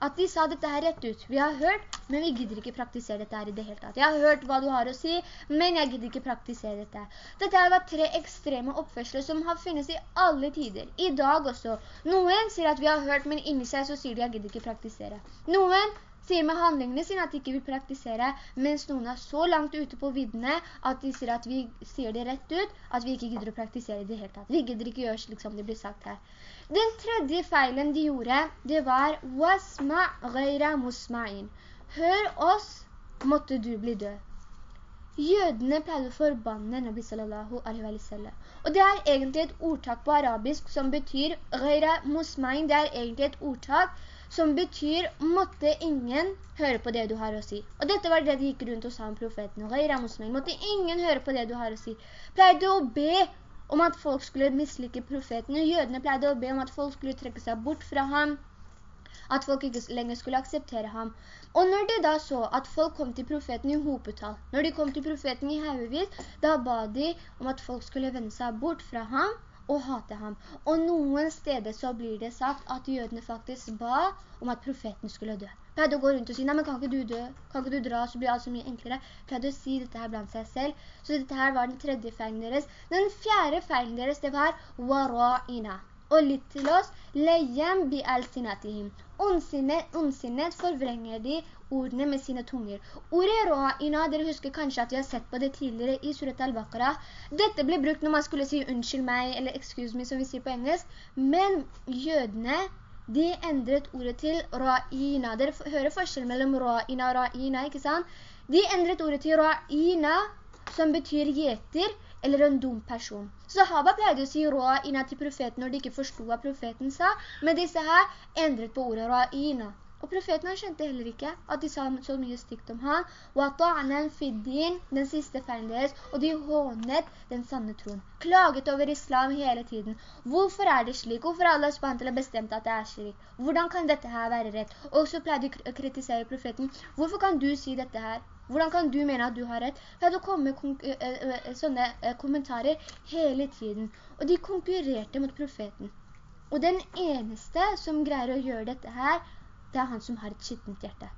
at de sa dette her rett ut. Vi har hørt, men vi gidder ikke praktisere dette her i det hele tatt. Jeg har hørt hva du har å si, men jeg gidder ikke praktisere dette. Dette her var tre ekstreme oppførsler som har finnes i alle tider. I dag også. Noen sier at vi har hørt, men inni seg så sier de jeg gidder ikke praktisere. Noen sier med handlingene sine at de ikke vil praktisere, mens noen er så langt ute på viddene at de sier at vi sier det rett ut, at vi ikke gidder å praktisere det helt tatt. Vi gidder ikke gjøre slik som det blir sagt her. Den tredje feilen de gjorde, det var «Wasma ghaira musma'in». Hør oss, måtte du bli død. Jødene pleide å forbanne Nabi sallallahu alaihi wa sallam. Og det er egentlig et ordtak på arabisk som betyr «ghaira musma'in». Det er egentlig et ordtak som betyr måtte ingen høre på det du har å si. Og dette var det de gikk rundt og sa om profeten. Måtte ingen høre på det du har å si. Pleide å be om at folk skulle mislike profeten. Og jødene pleide å be om at folk skulle trekke seg bort fra ham. At folk ikke lenger skulle akseptere ham. Og når de da så at folk kom til profeten i hopetall, når de kom til profeten i haugevis, da ba de om at folk skulle vende seg bort fra ham og hate ham. Og noen steder så blir det sagt at jødene faktisk ba om at profeten skulle dø. Pleide å gå rundt og si, nei, men kan ikke du dø? Kan ikke du dra, så blir alt så mye enklere? Pleide å si dette her blant seg selv. Så dette her var den tredje feilen deres. Den fjerde feilen deres, det var wara'ina. Og litt til oss, lejem bi al-sinatihim. Ondsinnet forvrenger de ordene med sine tunger. Ordet ra'ina, dere husker kanskje at vi har sett på det tidligere i Surat al-Baqarah. Dette ble brukt når man skulle si unnskyld meg, eller excuse me, som vi sier på engelsk. Men jødene, de endret ordet til ra'ina. Dere hører forskjell mellom ra'ina og ra'ina, ikke sant? De endret ordet til ra'ina, som betyr gjeter, eller en dum person. Sahaba pleide å si ra'ina til profeten når de ikke forstod hva profeten sa, men disse her endret på ordet ra'ina. Og profeten han skjønte heller ikke at de sa så mye stygt om han. fiddin, den siste feilen deres, og de hånet den sanne troen. Klaget over islam hele tiden. Hvorfor er det slik? Hvorfor har Allah SWT bestemt at det er slik? Hvordan kan dette her være rett? Og så pleide de å kritisere profeten. Hvorfor kan du si dette her? Hvordan kan du mene at du har rett? Ja, det kom med sånne kommentarer hele tiden. Og de konkurrerte mot profeten. Og den eneste som greier å gjøre dette her, det er han som har et skittent hjerte.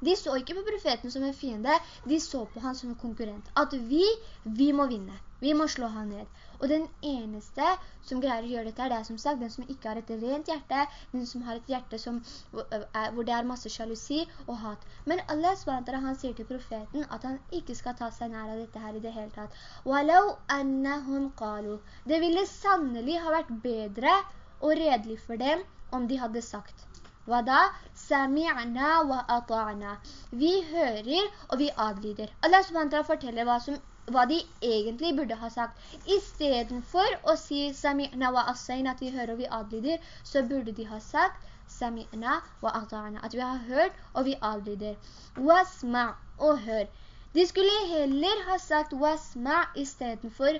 De så ikke på profeten som en fiende, de så på han som en konkurrent. At vi, vi må vinne. Vi må slå han ned. Og den eneste som greier å gjøre dette er det som sagt, den som ikke har et rent hjerte, den som har et hjerte som, hvor det er masse sjalusi og hat. Men Allah SWT, han sier til profeten at han ikke skal ta seg nær av dette her i det hele tatt. وَلَوْ أَنَّهُمْ قَالُوا Det ville sannelig ha vært bedre og redelig for dem om de hadde sagt hva da? Sami'na wa ata'na. Vi hører og vi adlyder. Allah subhanahu forteller hva, som, hva de egentlig burde ha sagt. I stedet for å si sami'na wa asa'na, at vi hører og vi adlyder, så burde de ha sagt sami'na wa ata'na. At vi har hørt og vi adlyder. Wasma og hør. De skulle heller ha sagt wasma i stedet for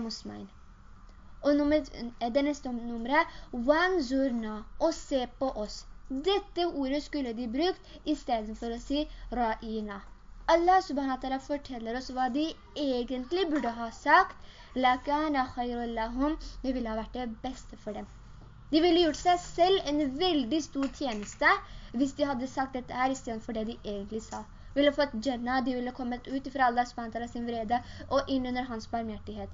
musmain. Og nummer, det neste nummeret, wanzurna, og se på oss. Dette ordet skulle de brukt i stedet for å si ra'ina. Allah subhanahu forteller oss hva de egentlig burde ha sagt. Det ville ha vært det beste for dem. De ville gjort seg selv en veldig stor tjeneste hvis de hadde sagt dette her i stedet for det de egentlig sa. De ville fått Jannah, de ville kommet ut fra Allah subhanahu sin vrede og inn under hans barmhjertighet.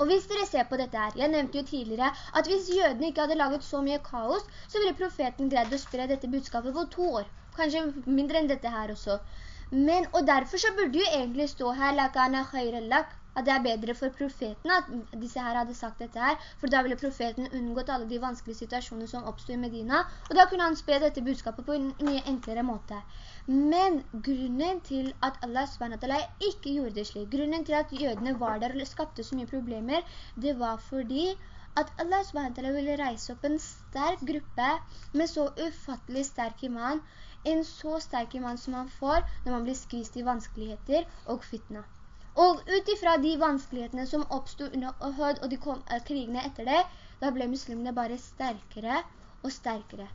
Og hvis dere ser på dette her, jeg nevnte jo tidligere at hvis jødene ikke hadde laget så mye kaos, så ville profeten greid å spre dette budskapet på to år. Kanskje mindre enn dette her også. Men, og derfor så burde jo egentlig stå her, lakana khairallak, at det er bedre for profeten at disse her hadde sagt dette her, for da ville profeten unngått alle de vanskelige situasjonene som oppstod i Medina, og da kunne han spre dette budskapet på en mye enklere måte. Men grunnen til at Allah SWT ikke gjorde det slik, grunnen til at jødene var der og skapte så mye problemer, det var fordi at Allah SWT ville reise opp en sterk gruppe med så ufattelig sterk iman, en så sterk iman som man får når man blir skvist i vanskeligheter og fitna. Og utifra de vanskelighetene som oppstod under Uhud og de kom, eh, krigene etter det, da ble muslimene bare sterkere og sterkere.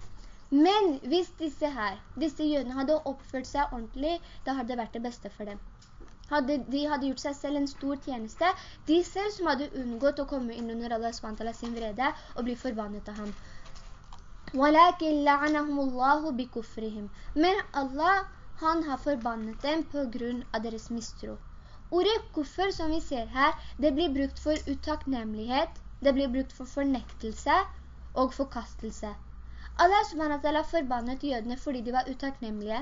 Men hvis disse her, disse jødene hadde oppført seg ordentlig, da hadde det vært det beste for dem. Hadde, de hadde gjort seg selv en stor tjeneste, de selv som hadde unngått å komme inn under Allah SWT sin vrede og bli forbannet av ham. Men Allah, han har forbannet dem på grunn av deres mistro. Ordet kuffer som vi ser her, det blir brukt for utakknemlighet, det blir brukt for fornektelse og forkastelse. Allah subhanahu forbannet jødene fordi de var utakknemlige.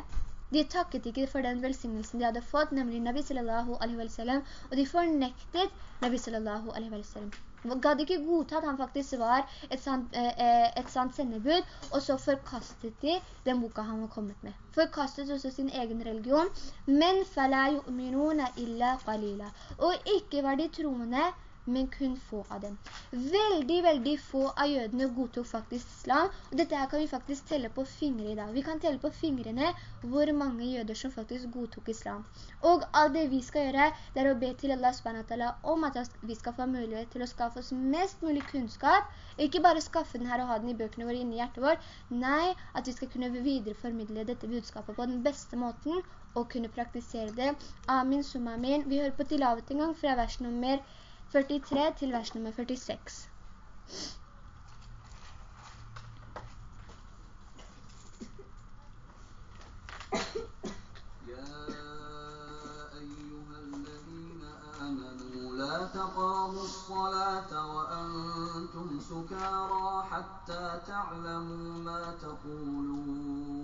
De takket ikke for den velsignelsen de hadde fått, nemlig Nabi sallallahu alaihi wa sallam, og de fornektet Nabi sallallahu alaihi wa sallam gadd ikke godta at han faktisk var et sant, eh, eh, et sant sendebud, og så forkastet de den boka han var kommet med. Forkastet også sin egen religion, men فَلَا يُؤْمِنُونَ إِلَّا قَلِيلًا Og ikke var de troende men kun få av dem. Veldig, veldig få av jødene godtok faktisk islam, og dette her kan vi faktisk telle på fingre i dag. Vi kan telle på fingrene hvor mange jøder som faktisk godtok islam. Og alt det vi skal gjøre, det er å be til Allah SWT om at vi skal få mulighet til å skaffe oss mest mulig kunnskap, ikke bare skaffe den her og ha den i bøkene våre inne i hjertet vårt, nei, at vi skal kunne videreformidle dette budskapet på den beste måten, og kunne praktisere det. Amin, summa amin. Vi hører på tilavet en gang fra vers nummer 43 til vers nummer 46. لا تقربوا الصلاة وأنتم سكارى حتى تعلموا ما تقولون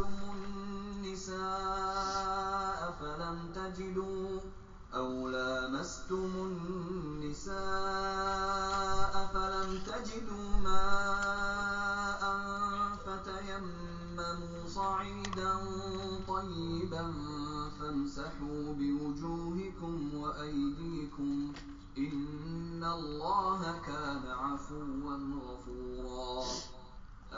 لامستم النساء فلم تجدوا أو لامستم النساء فلم تجدوا ماء فتيمموا صعيدا طيبا فامسحوا بوجوهكم وأيديكم إن الله كان عفوا غفورا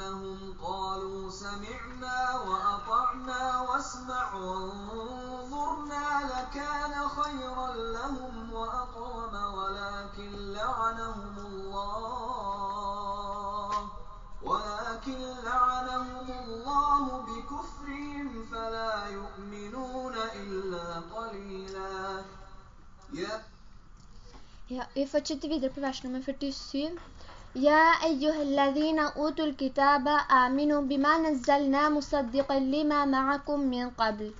أنهم قالوا سمعنا وأطعنا واسمع وانظرنا لكان خيرا لهم وأقوم ولكن لعنهم الله ولكن لعنهم الله بكفرهم فلا يؤمنون إلا قليلا Ja, vi fortsetter videre på vers nummer 47. يا أيها الذين أوتوا الكتاب آمنوا بما نزلنا مصدقا لما معكم من قبل.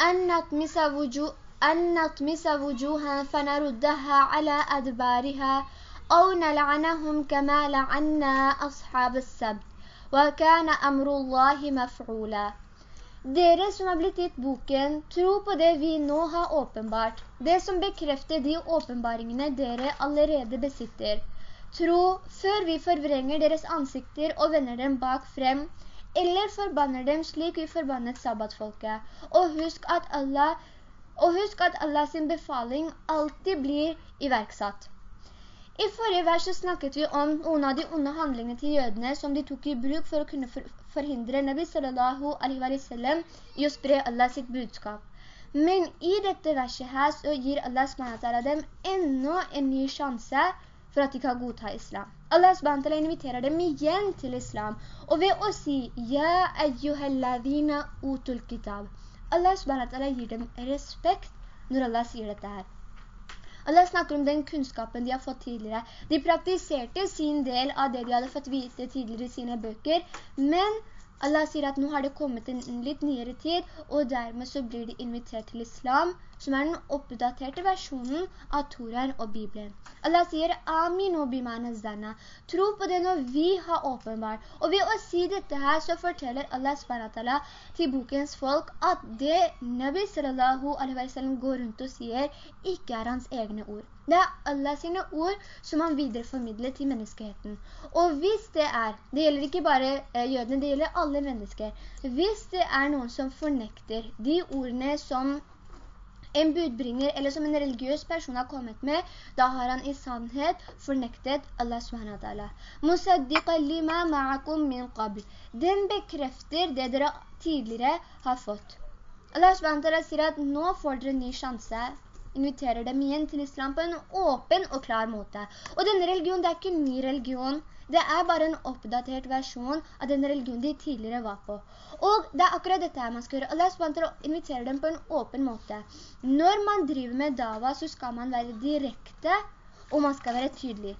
أن نطمس, وجو أن نطمس وجوها فنردها على أدبارها أو نلعنهم كما لعنا أصحاب السبت. وكان أمر الله مفعولا. Dere som har blitt gitt boken, tro på det vi nå har åpenbart, det som bekrefter de åpenbaringene dere allerede besitter. Tro før vi forvrenger deres ansikter og vender dem bak frem, eller forbanner dem slik vi forbannet sabbatfolket. Og husk at Allah, husk at Allah sin befaling alltid blir iverksatt. I forrige vers snakket vi om noen av de onde handlingene til jødene som de tok i bruk for å kunne forhindre Nabi sallallahu alaihi wa sallam i å spre Allah sitt budskap. Men i dette verset her så gir Allah SWT dem enda en ny sjanse for at de kan godta islam. Allah SWT inviterer dem igjen til islam, og ved å si «Ja ayyuhalladhina utul kitab». Allah SWT gir dem respekt når Allah sier dette her. Allah snakker om den kunnskapen de har fått tidligere. De praktiserte sin del av det de hadde fått vite tidligere i sine bøker, men Allah sier at nå har det kommet en litt nyere tid, og dermed så blir de invitert til islam, som er den oppdaterte versjonen av Toran og Bibelen. Allah sier, Amin og bimanazana. Tro på det når vi har åpenbart. Og ved å si dette her, så forteller Allah SWT til bokens folk at det Nabi sallallahu alaihi wa sallam går rundt og sier, ikke er hans egne ord. Det er Allah sine ord som han videreformidler til menneskeheten. Og hvis det er, det gjelder ikke bare eh, jødene, det gjelder alle mennesker. Hvis det er noen som fornekter de ordene som en budbringer eller som en religiøs person har kommet med, da har han i sannhet fornektet Allah SWT. Musaddiqa lima ma'akum min qabl. Den bekrefter det dere tidligere har fått. Allah SWT sier at nå får dere en ny sjanse inviterer dem igjen til islam på en åpen og klar måte. Og denne religionen, det er ikke en ny religion. Det er bare en oppdatert versjon av den religionen de tidligere var på. Og det er akkurat dette man skal gjøre. Allah SWT inviterer dem på en åpen måte. Når man driver med dava, så skal man være direkte, og man skal være tydelig.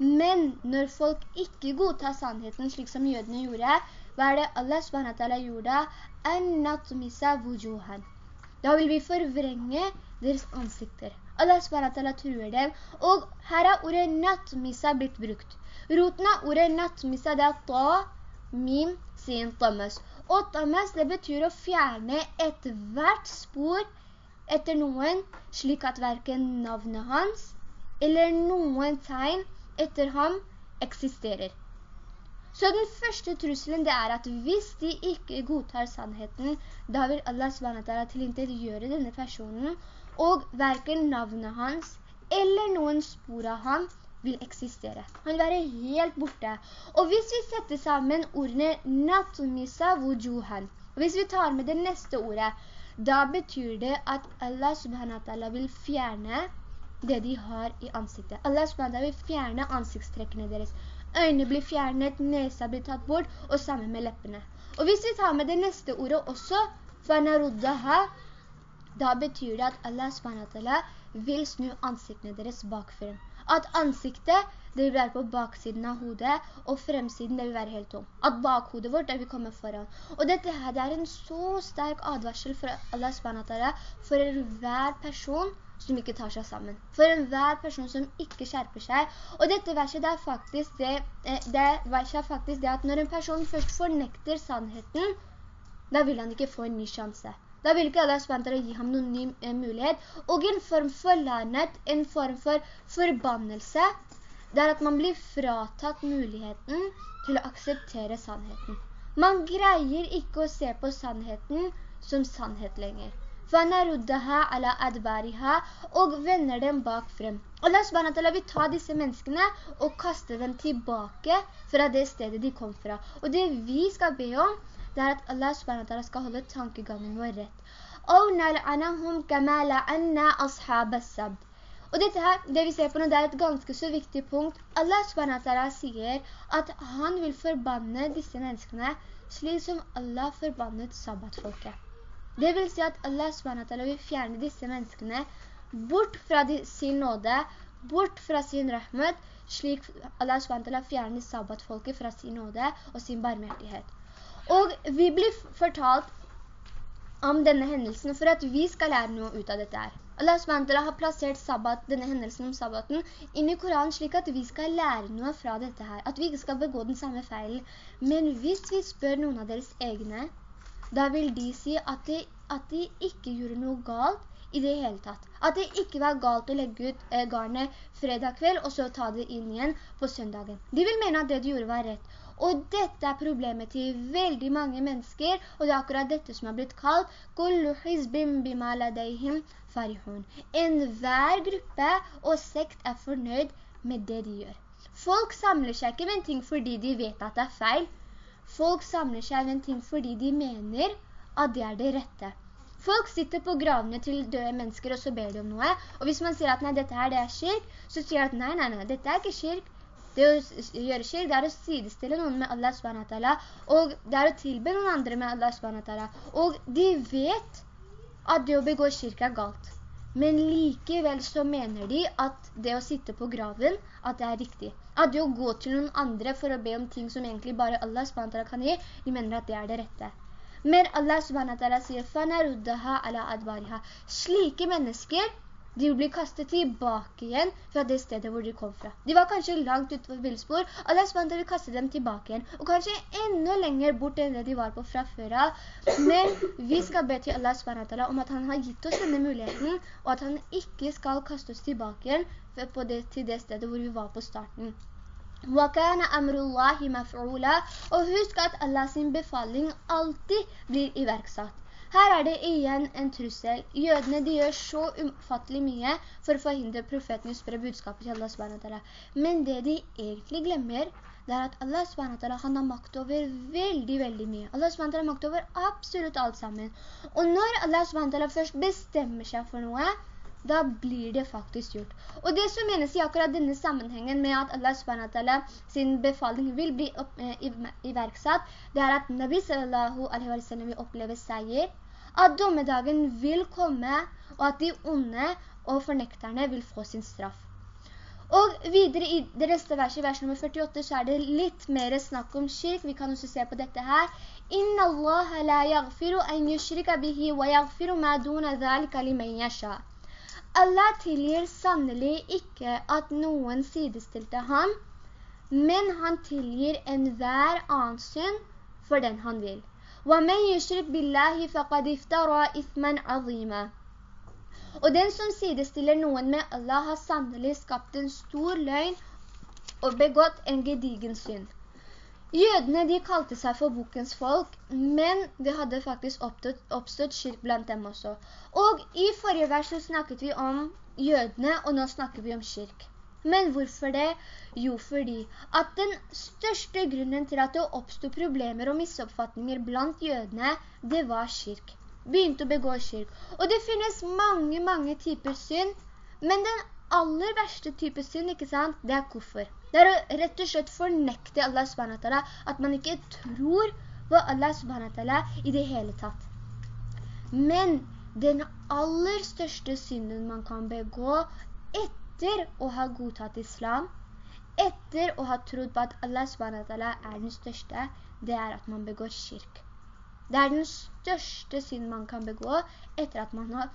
Men når folk ikke godtar sannheten slik som jødene gjorde, hva er det Allah SWT gjorde? Da vil vi forvrenge deres ansikter. Allah SWT truer dem, og her er ordet «natmisa» blitt brukt. Roten av ordet nattmissa, det er ta, mim, sin, tammes. Og tammes, det betyr å fjerne et hvert spor etter noen, slik at hverken navnet hans eller noen tegn etter ham eksisterer. Så den første trusselen det er at hvis de ikke godtar sannheten, da vil Allah SWT tilintergjøre denne personen, og hverken navnet hans eller noen spor av ham vil eksistere. Han vil være helt borte. Og hvis vi setter sammen ordene natumisa wujuhan, hvis vi tar med det neste ordet, da betyr det at Allah subhanahu vil fjerne det de har i ansiktet. Allah subhanahu vil fjerne ansiktstrekkene deres. Øynene blir fjernet, nesa blir tatt bort, og sammen med leppene. Og hvis vi tar med det neste ordet også, fanaruddaha, da betyr det at Allah subhanahu vil snu ansiktene deres bakfra at ansiktet det vil være på baksiden av hodet, og fremsiden det vil være helt tom. At bakhodet vårt det vil komme foran. Og dette her, det er en så sterk advarsel for Allah SWT, for hver person som ikke tar seg sammen. For enhver person som ikke skjerper seg. Og dette verset det er faktisk det, eh, det, verset er faktisk det at når en person først fornekter sannheten, da vil han ikke få en ny sjanse. Da vil ikke Allah SWT gi ham noen ny eh, mulighet. Og en form for landet, en form for forbannelse, det er at man blir fratatt muligheten til å akseptere sannheten. Man greier ikke å se på sannheten som sannhet lenger. og vender dem bak frem. Allah SWT vil ta disse menneskene og kaste dem tilbake fra det stedet de kom fra. Og det vi skal be om, det er at Allah SWT skal holde tankegangen vår rett. Og dette her, det vi ser på nå, det er et ganske så viktig punkt. Allah SWT sier at han vil forbanne disse menneskene slik som Allah forbannet sabbatfolket. Det vil si at Allah SWT vil fjerne disse menneskene bort fra sin nåde bort fra sin rahmet, slik Allah SWT fjerner sabbatfolket fra sin nåde og sin barmhjertighet. Og vi blir fortalt om denne hendelsen for at vi skal lære noe ut av dette her. Allah SWT har plassert sabbat, denne hendelsen om sabbaten inn i Koranen slik at vi skal lære noe fra dette her, at vi ikke skal begå den samme feilen. Men hvis vi spør noen av deres egne, da vil de si at de, at de ikke gjorde noe galt i det hele tatt. At det ikke var galt å legge ut eh, garnet fredag kveld, og så ta det inn igjen på søndagen. De vil mene at det de gjorde var rett. Og dette er problemet til veldig mange mennesker, og det er akkurat dette som har blitt kalt. En hver gruppe og sekt er fornøyd med det de gjør. Folk samler seg ikke med en ting fordi de vet at det er feil. Folk samler seg med en ting fordi de mener at det er det rette. Folk sitter på gravene til døde mennesker, og så ber de om noe. Og hvis man sier at nei, dette her det er kirk, så sier de at nei, nei, nei, dette er ikke kirk. Det å gjøre kirk, det er å sidestille noen med Allah subhanahu og det er å tilbe noen andre med Allah subhanahu Og de vet at det å begå kirk er galt. Men likevel så mener de at det å sitte på graven, at det er riktig. At det å gå til noen andre for å be om ting som egentlig bare Allah SWT kan gi, de mener at det er det rette. Men Allah SWT sier, «Fanaruddaha ala adbariha». Slike mennesker, de blir kastet tilbake igjen fra det stedet hvor de kom fra. De var kanskje langt ut på villspor. Allah SWT vi kaste dem tilbake igjen, og kanskje enda lenger bort enn det de var på fra før. Men vi skal be til Allah SWT om at han har gitt oss denne muligheten, og at han ikke skal kaste oss tilbake igjen det, til det stedet hvor vi var på starten. Og husk at Allahs befalling alltid blir iverksatt. Her er det igjen en trussel. Jødene de gjør så umfattelig mye for å forhindre profeten å spre budskapet til Allah SWT. Men det de egentlig glemmer, det er at Allah SWT han har makt over veldig, veldig mye. Allah SWT har makt over absolutt alt sammen. Og når Allah SWT først bestemmer seg for noe, da blir det faktisk gjort. Og det som menes i akkurat denne sammenhengen med at Allah SWT sin befaling vil bli opp, eh, iverksatt, det er at Nabi sallallahu alaihi wa sallam vil oppleve seier, at dommedagen vil komme, og at de onde og fornekterne vil få sin straff. Og videre i det neste verset, vers nummer 48, så er det litt mer snakk om kirk. Vi kan også se på dette her. «Inna Allah la yaghfiru an yushrika bihi wa yaghfiru ma duna dhalika liman yasha». Allah tilgir sannelig ikke at noen sidestilte ham, men han tilgir en hver annen synd for den han vil. وَمَنْ يُشْرِكْ بِاللَّهِ فَقَدْ اِفْتَرَى إِثْمًا عَظِيمًا Og den som sidestiller noen med Allah har sannelig skapt en stor løgn og begått en gedigen synd. Jødene de kalte seg for bokens folk, men det hadde faktisk oppstått, oppstått kirk blant dem også. Og i forrige vers så snakket vi om jødene, og nå snakker vi om kirk. Men hvorfor det? Jo, fordi at den største grunnen til at det oppstod problemer og misoppfatninger blant jødene, det var kirk. Begynte å begå kirk. Og det finnes mange, mange typer synd, men den aller verste type synd, ikke sant? Det er koffer. Det er å rett og slett fornekte Allah subhanahu at man ikke tror på Allah subhanahu i det hele tatt. Men den aller største synden man kan begå etter å ha godtatt islam, etter å ha trodd på at Allah SWT er den største, det er at man begår kirk. Det er den største synd man kan begå etter at man har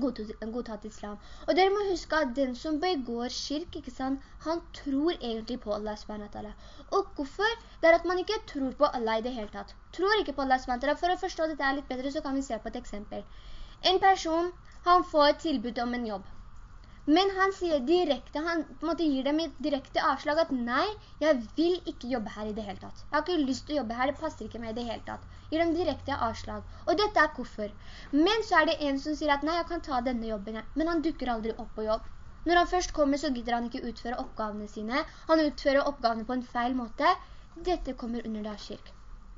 godtatt islam. Og dere må huske at den som begår kirk, ikke sant, han tror egentlig på Allah SWT. Og hvorfor? Det er at man ikke tror på Allah i det hele tatt. Tror ikke på Allah SWT. For å forstå dette litt bedre, så kan vi se på et eksempel. En person, han får tilbud om en jobb. Men han sier direkte, han måtte gi dem et direkte avslag at nei, jeg vil ikke jobbe her i det hele tatt. Jeg har ikke lyst til å jobbe her, det passer ikke meg i det hele tatt. Gir dem direkte avslag. Og dette er hvorfor. Men så er det en som sier at nei, jeg kan ta denne jobben, men han dukker aldri opp på jobb. Når han først kommer, så gidder han ikke utføre oppgavene sine. Han utfører oppgavene på en feil måte. Dette kommer under da kirk.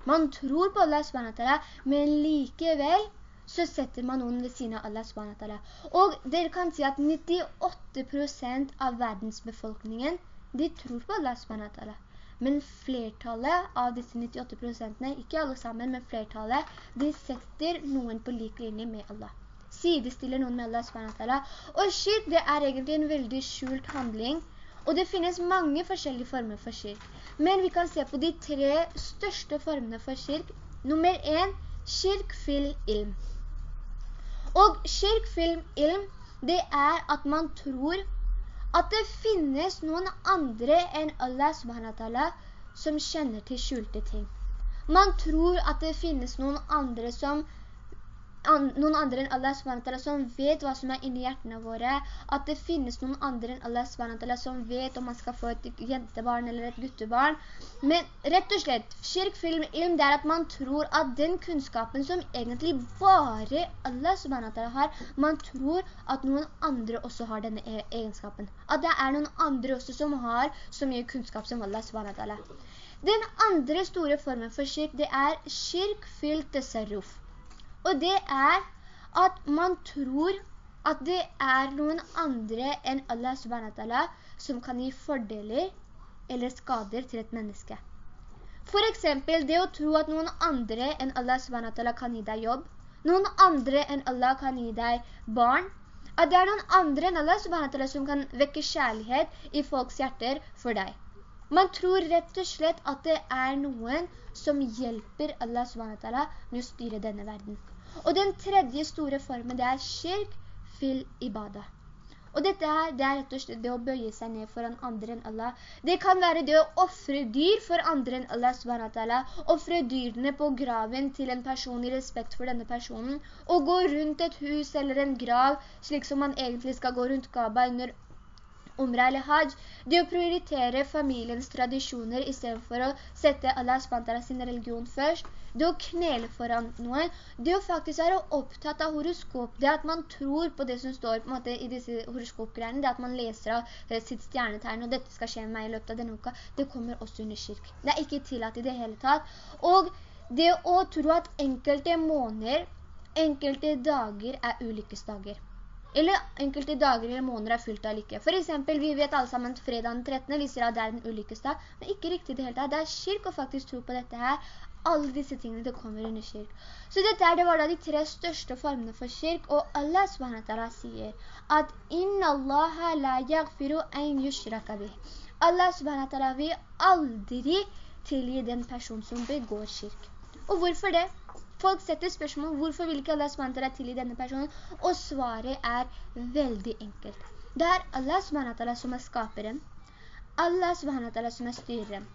Man tror på Allah, men likevel så setter man noen ved siden av Allah SWT. Og dere kan si at 98% av verdensbefolkningen, de tror på Allah SWT. Men flertallet av disse 98%, ikke alle sammen, men flertallet, de setter noen på lik linje med Allah. sidestiller noen med Allah SWT. Og shirk, det er egentlig en veldig skjult handling, og det finnes mange forskjellige former for kirk. Men vi kan se på de tre største formene for kirk. Nummer en, shirk fil ilm. Og shirk fil ilm, det er at man tror at det finnes noen andre enn Allah subhanahu som kjenner til skjulte ting. Man tror at det finnes noen andre som an, noen andre enn Allah SWT som vet hva som er inni hjertene våre, at det finnes noen andre enn Allah SWT som vet om man skal få et jentebarn eller et guttebarn. Men rett og slett, shirk film ilm, det er at man tror at den kunnskapen som egentlig bare Allah SWT har, man tror at noen andre også har denne e- egenskapen. At det er noen andre også som har så mye kunnskap som Allah SWT. Den andre store formen for kirk, det er fil tasarruf. Og det er at man tror at det er noen andre enn Allah subhanahu som kan gi fordeler eller skader til et menneske. For eksempel det å tro at noen andre enn Allah subhanahu kan gi deg jobb, noen andre enn Allah kan gi deg barn, at det er noen andre enn Allah subhanahu som kan vekke kjærlighet i folks hjerter for deg. Man tror rett og slett at det er noen som hjelper Allah subhanahu med å styre denne verden. Og den tredje store formen, det er kirk fil ibada. Og dette her, det er rett og slett det å bøye seg ned foran andre enn Allah. Det kan være det å offre dyr for andre enn Allah SWT. Offre dyrene på graven til en person i respekt for denne personen. Og gå rundt et hus eller en grav, slik som man egentlig skal gå rundt Kaaba under umrah eller hajj, det å prioritere familiens tradisjoner i stedet for å sette Allah SWT sin religion først, det å knele foran noe, det å faktisk være opptatt av horoskop, det at man tror på det som står på en måte i disse horoskopgreiene, det at man leser av eh, sitt stjernetegn, og dette skal skje med meg i løpet av denne uka, det kommer også under kirk. Det er ikke tillatt i det hele tatt. Og det å tro at enkelte måneder, enkelte dager er ulykkesdager. Eller enkelte dager eller måneder er fullt av lykke. For eksempel, vi vet alle sammen at fredag den 13. viser at det er en ulykkesdag, men ikke riktig det hele tatt. Det er kirk å faktisk tro på dette her. Alle disse tingene, det kommer under kirk. Så dette her, det var da de tre største formene for kirk, og Allah SWT sier at «Inna Allah la yaghfiru en yushraka bih». Allah SWT vil aldri tilgi den person som begår kirk. Og hvorfor det? Folk setter spørsmål, hvorfor vil ikke Allah SWT til i denne personen? Og svaret er veldig enkelt. Det er Allah SWT som er skaperen. Allah SWT som er styreren.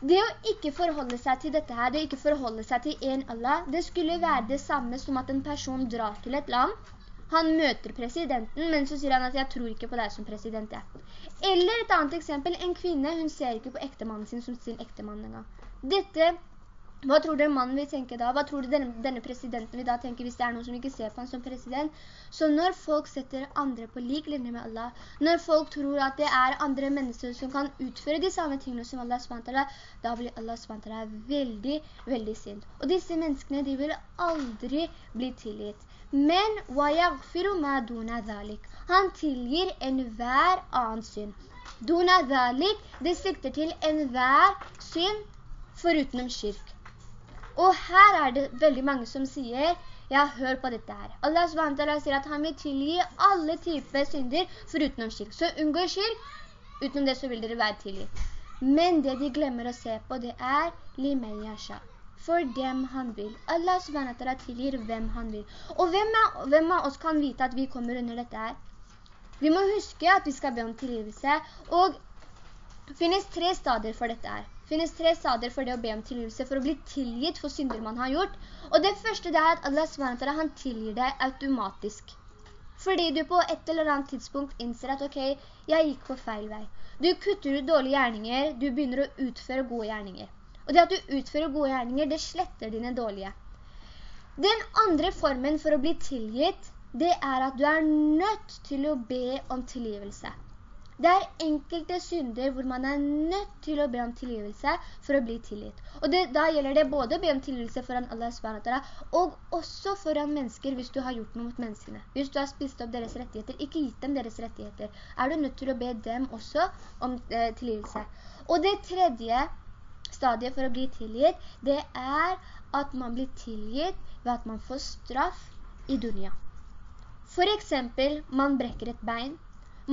Det å ikke forholde seg til dette her, det å ikke forholde seg til en Allah, det skulle være det samme som at en person drar til et land, han møter presidenten, men så sier han at jeg tror ikke på deg som president. Ja. Eller et annet eksempel, en kvinne, hun ser ikke på ektemannen sin som sin ektemann en gang. Dette hva tror dere mannen vil tenke da? Hva tror dere denne presidenten vil da tenke hvis det er noen som ikke ser på han som president? Så når folk setter andre på lik linje med Allah, når folk tror at det er andre mennesker som kan utføre de samme tingene som Allah SWT, da blir Allah SWT veldig, veldig sint. Og disse menneskene, de vil aldri bli tilgitt. Men Han tilgir enhver annen synd. Duna dhalik, det sikter til enhver synd foruten om kyrk. Og her er det veldig mange som sier, ja, hør på dette her. Allah SWT sier at han vil tilgi alle typer synder forutenom skyld. Så unngå skyld, utenom det så vil dere være tilgitt. Men det de glemmer å se på, det er limeyasha. For dem han vil. Allah SWT tilgir hvem han vil. Og hvem, er, hvem av oss kan vite at vi kommer under dette her? Vi må huske at vi skal be om tilgivelse, og finnes tre stader for dette her finnes tre stadier for det å be om tilgivelse, for å bli tilgitt for synder man har gjort. Og det første det er at Allah SWT han tilgir deg automatisk. Fordi du på et eller annet tidspunkt innser at ok, jeg gikk på feil vei. Du kutter ut dårlige gjerninger, du begynner å utføre gode gjerninger. Og det at du utfører gode gjerninger, det sletter dine dårlige. Den andre formen for å bli tilgitt, det er at du er nødt til å be om tilgivelse. Det er enkelte synder hvor man er nødt til å be om tilgivelse for å bli tilgitt. Og det, da gjelder det både å be om tilgivelse foran Allah SWT, og også foran mennesker hvis du har gjort noe mot menneskene. Hvis du har spist opp deres rettigheter, ikke gitt dem deres rettigheter, er du nødt til å be dem også om eh, tilgivelse. Og det tredje stadiet for å bli tilgitt, det er at man blir tilgitt ved at man får straff i dunia. For eksempel, man brekker et bein,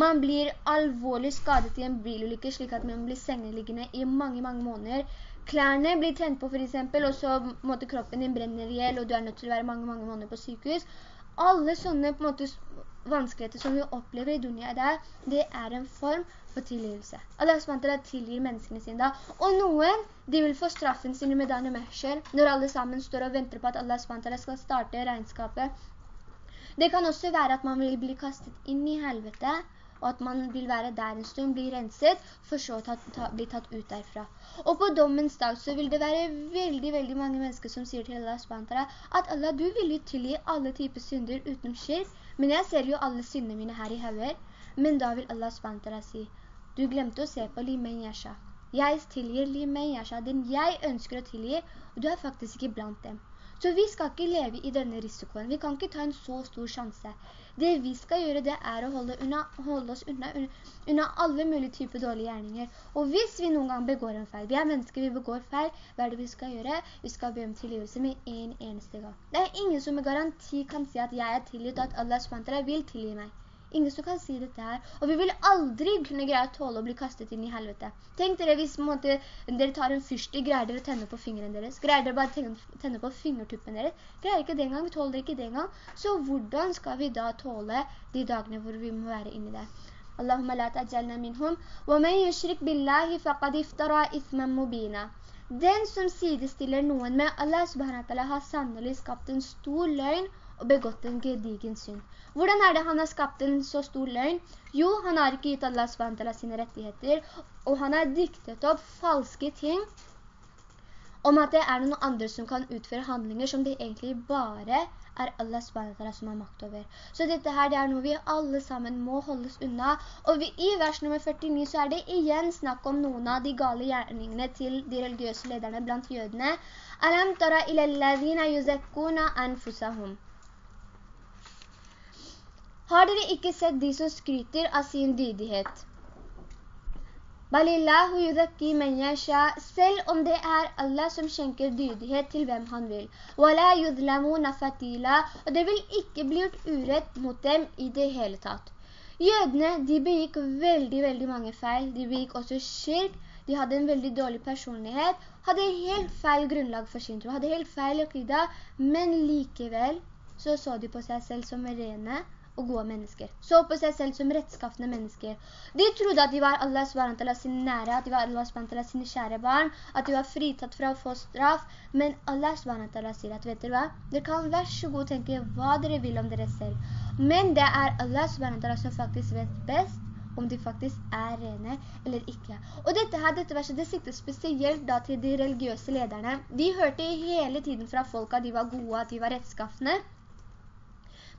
man blir alvorlig skadet i en bilulykke, slik at man blir sengeliggende i mange, mange måneder. Klærne blir tent på for eksempel, og så måtte kroppen din brenne ihjel, og du er nødt til å være mange, mange måneder på sykehus. Alle sånne på måte, vanskeligheter som vi opplever i dunia i dag, det er en form for tilgivelse. Allah SWT tilgir menneskene sine da. Og noen, de vil få straffen sin med medane mesher, når alle sammen står og venter på at Allah SWT skal starte regnskapet. Det kan også være at man vil bli kastet inn i helvete, og at man vil være der en stund, bli renset, for så å bli tatt ut derfra. Og på dommens dag så vil det være veldig, veldig mange mennesker som sier til Allah SWT at Allah, du vil jo tilgi alle typer synder utenom skirk, men jeg ser jo alle syndene mine her i høver. Men da vil Allah SWT si, du glemte å se på limen yasha. Jeg tilgir limen yasha, den jeg ønsker å tilgi, og du er faktisk ikke blant dem. Så vi skal ikke leve i denne risikoen. Vi kan ikke ta en så stor sjanse. Det vi skal gjøre, det er å holde, unna, holde oss unna, unna, alle mulige typer dårlige gjerninger. Og hvis vi noen gang begår en feil, vi er mennesker, vi begår feil, hva er det vi skal gjøre? Vi skal be om tilgivelse med en eneste gang. Det er ingen som med garanti kan si at jeg er tilgitt, og at Allah SWT vil tilgi meg. Ingen som kan si dette her. Og vi vil aldri kunne greie å tåle å bli kastet inn i helvete. Tenk dere hvis måte, dere tar en fyrstig, greier dere å tenne på fingeren deres? Greier dere bare å tenne, på fingertuppen deres? Greier ikke det engang, vi tåler ikke det engang. Så hvordan skal vi da tåle de dagene hvor vi må være inne i det? Allahumma la ta'jalna minhum, wa man yushrik billahi faqad iftara ithman mubina. Den som sidestiller noen med Allah subhanahu wa ta'ala har sannelig skapt en stor løgn og begått en gedigen synd. Hvordan er det han har skapt en så stor løgn? Jo, han har ikke gitt Allah SWT sine rettigheter, og han har diktet opp falske ting om at det er noen andre som kan utføre handlinger som det egentlig bare er Allah SWT som har makt over. Så dette her, det er noe vi alle sammen må holdes unna. Og vi, i vers nummer 49 så er det igjen snakk om noen av de gale gjerningene til de religiøse lederne blant jødene. «Alam tara ila alladhina yuzakkuna anfusahum». Har dere ikke sett de som skryter av sin dydighet? Balillahu yudhakki men yasha, selv om det er Allah som skjenker dydighet til hvem han vil. Wala yudlamuna fatila, og det vil ikke bli gjort urett mot dem i det hele tatt. Jødene, de begikk veldig, veldig mange feil. De begikk også skirk. De hadde en veldig dårlig personlighet, hadde helt feil grunnlag for sin tro, hadde helt feil akida, men likevel så så de på seg selv som rene, og gode mennesker. Så på seg selv som rettskaffende mennesker. De trodde at de var Allah SWT sine nære, at de var Allah SWT sine kjære barn, at de var fritatt fra å få straff. Men Allah SWT sier at, vet dere hva? Dere kan være så god tenke hva dere vil om dere selv. Men det er Allah SWT som faktisk vet best om de faktisk er rene eller ikke. Og dette her, dette verset, det sikter spesielt da til de religiøse lederne. De hørte hele tiden fra folk at de var gode, at de var rettskaffende.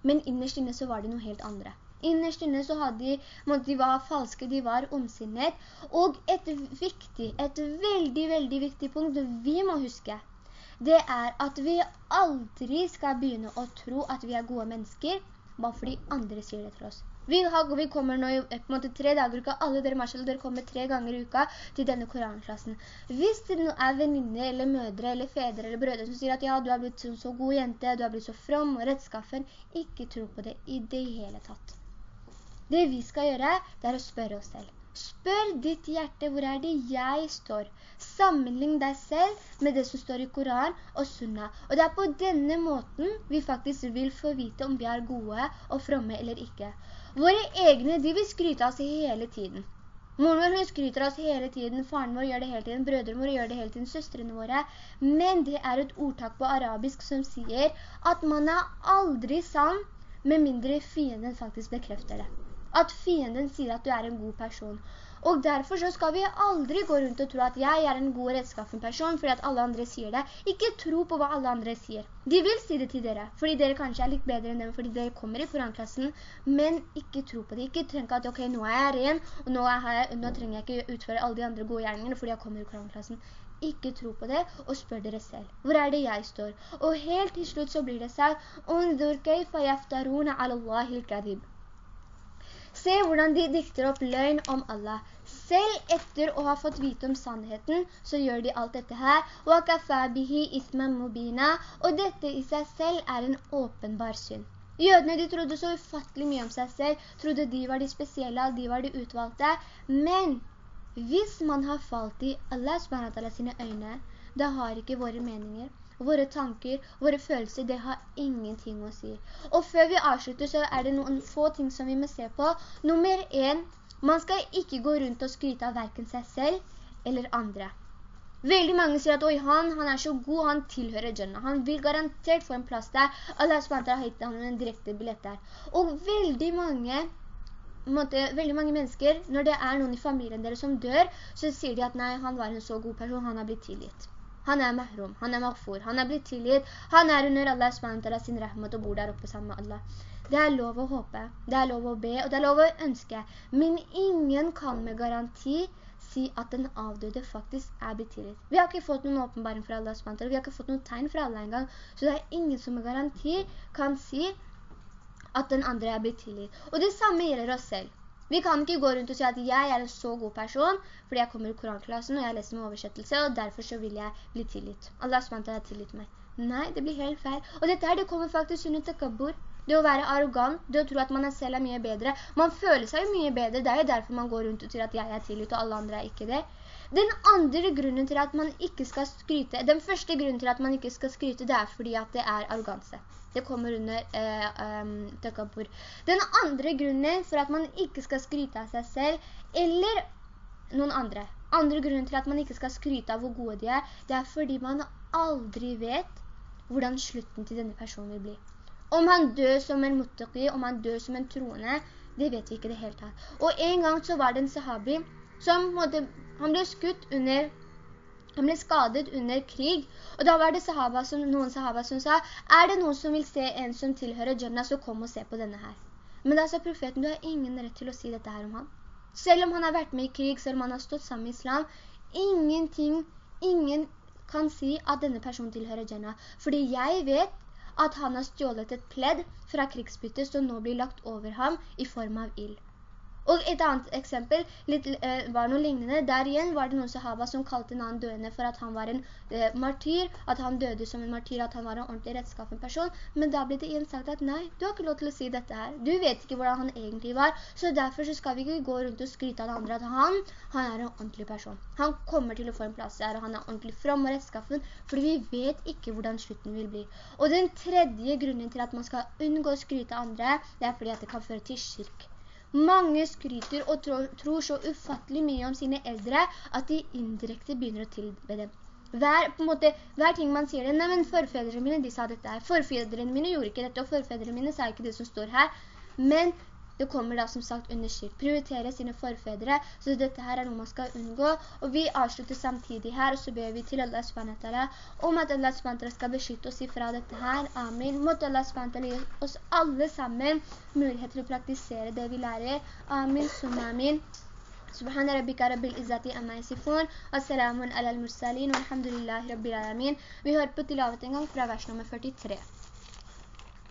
Men innerst inne så var det noe helt andre. Innerst inne så hadde de, de var falske, de var omsinnet. Og et viktig, et veldig, veldig viktig punkt vi må huske, det er at vi aldri skal begynne å tro at vi er gode mennesker, bare fordi andre sier det til oss. Vi, har, vi kommer nå i måte tre dager i uka, alle dere marshall, dere kommer tre ganger i uka til denne koranklassen. Hvis det er venninner eller mødre eller fedre eller brødre som sier at ja, du har blitt så god jente, du har blitt så from og rettskaffen, ikke tro på det i det hele tatt. Det vi skal gjøre, det er å spørre oss selv. Spør ditt hjerte, hvor er det jeg står? Sammenlign deg selv med det som står i Koran og Sunna. Og det er på denne måten vi faktisk vil få vite om vi er gode og fromme eller ikke. Våre egne, de vil skryte oss hele tiden. Moren vår, hun skryter oss hele tiden, faren vår gjør det hele tiden, brødre våre gjør det hele tiden, søstrene våre. Men det er et ordtak på arabisk som sier at man er aldri sann med mindre fienden faktisk bekrefter det at fienden sier at du er en god person. Og derfor så skal vi aldri gå rundt og tro at jeg er en god rettskaffen person, fordi at alle andre sier det. Ikke tro på hva alle andre sier. De vil si det til dere, fordi dere kanskje er litt bedre enn dem, fordi dere kommer i koranklassen, men ikke tro på det. Ikke tenk at, ok, nå er jeg ren, og nå, jeg, nå trenger jeg ikke utføre alle de andre gode gjerningene, fordi jeg kommer i koranklassen. Ikke tro på det, og spør dere selv. Hvor er det jeg står? Og helt til slutt så blir det sagt, «Undur keifa yaftaruna ala al-kadib». Se hvordan de dikter opp løgn om Allah. Selv etter å ha fått vite om sannheten, så gjør de alt dette her. Og dette i seg selv er en åpenbar synd. Jødene de trodde så ufattelig mye om seg selv, trodde de var de spesielle, de var de utvalgte. Men hvis man har falt i Allah sine øyne, da har ikke våre meninger, våre tanker, våre følelser, det har ingenting å si. Og før vi avslutter så er det noen få ting som vi må se på. Nummer en, man skal ikke gå rundt og skryte av hverken seg selv eller andre. Veldig mange sier at oi, han, han er så god, han tilhører Jannah. Han vil garantert få en plass der. Allah SWT har gitt ham en direkte billett der. Og veldig mange, måte, veldig mange mennesker, når det er noen i familien deres som dør, så sier de at nei, han var en så god person, han har blitt tilgitt. Han er mahrum, han er maghfur, han er blitt tilgitt, han er under Allah SWT sin rahmat og bor der oppe sammen med Allah. Det er lov å håpe, det er lov å be, og det er lov å ønske. Men ingen kan med garanti si at den avdøde faktisk er blitt tilgitt. Vi har ikke fått noen åpenbaring fra Allah SWT, vi har ikke fått noen tegn fra Allah engang, så det er ingen som med garanti kan si at den andre er blitt tilgitt. Og det samme gjelder oss selv. Vi kan ikke gå rundt og si at jeg er en så god person, fordi jeg kommer i koranklassen og jeg leser med oversettelse, og derfor så vil jeg bli tilgitt. Allah SWT har tilgitt meg. Nei, det blir helt feil. Og dette her, det kommer faktisk under takabbur. Det å være arrogant, det å tro at man selv er mye bedre. Man føler seg mye bedre, det er jo derfor man går rundt og tror at jeg er tillit og alle andre er ikke det. Den andre grunnen til at man ikke skal skryte, den første grunnen til at man ikke skal skryte, det er fordi at det er arroganse. Det kommer under eh, um, takabbur. Den andre grunnen for at man ikke skal skryte av seg selv, eller noen andre. Andre grunnen til at man ikke skal skryte av hvor gode de er, det er fordi man aldri vet hvordan slutten til denne personen vil bli. Om han dør som en muttaqi, om han dør som en troende, det vet vi ikke det helt tatt. Og en gang så var det en sahabi som måtte, han ble skutt under han ble skadet under krig, og da var det sahaba som, noen sahaba som sa, er det noen som vil se en som tilhører Jannah, så kom og se på denne her. Men da sa profeten, du har ingen rett til å si dette her om han. Selv om han har vært med i krig, selv om han har stått sammen med islam, ingenting, ingen kan si at denne personen tilhører Jannah. Fordi jeg vet at han har stjålet et pledd fra krigsbytte som nå blir lagt over ham i form av ild. Og et annet eksempel litt, uh, var noe lignende. Der igjen var det noen sahaba som kalte en annen døende for at han var en uh, martyr, at han døde som en martyr, at han var en ordentlig rettskaffen person. Men da ble det igjen sagt at nei, du har ikke lov til å si dette her. Du vet ikke hvordan han egentlig var, så derfor så skal vi ikke gå rundt og skryte av andre at han, han er en ordentlig person. Han kommer til å få en plass der, og han er ordentlig from og rettskaffen, fordi vi vet ikke hvordan slutten vil bli. Og den tredje grunnen til at man skal unngå å skryte av andre, det er fordi at det kan føre til kirk. Mange skryter og tror, så ufattelig mye om sine eldre at de indirekte begynner å tilbe dem. Hver, måte, hver ting man sier det, nei, men forfedrene mine, de sa dette her. Forfedrene mine gjorde ikke dette, og forfedrene mine sa ikke det som står her. Men det kommer da som sagt under skyldt. Prioritere sine forfedre, så dette her er noe man skal unngå. Og vi avslutter samtidig her, og så ber vi til Allah SWT om at Allah SWT skal beskytte oss ifra dette her. Amen. Måtte Allah SWT gi oss alle sammen mulighet til å praktisere det vi lærer. Amen, summa amin. سبحان ربك رب العزة أما يصفون والسلام على المرسلين والحمد لله رب العالمين Vi hører på tilavet en gang fra vers nummer 43.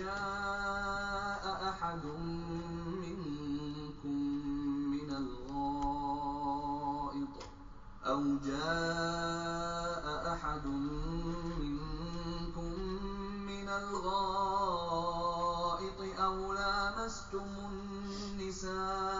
جاء أحد منكم من الغائط أو جاء أحد منكم من الغائط أو لامستم النساء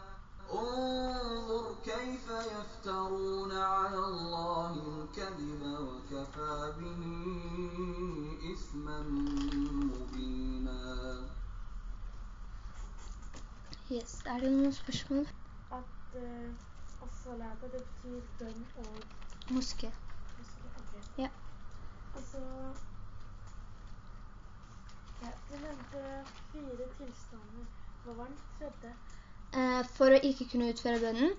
انظر كيف يفترون على الله الكذب وكفى به إثما مبينا Yes. Er det noen spørsmål? At uh, as-salata, det betyr bønn og Moské. moské. ok. Ja. Altså ja, Du nevnte fire tilstander. Hva var den tredje? Eh, for å ikke kunne utføre bønnen.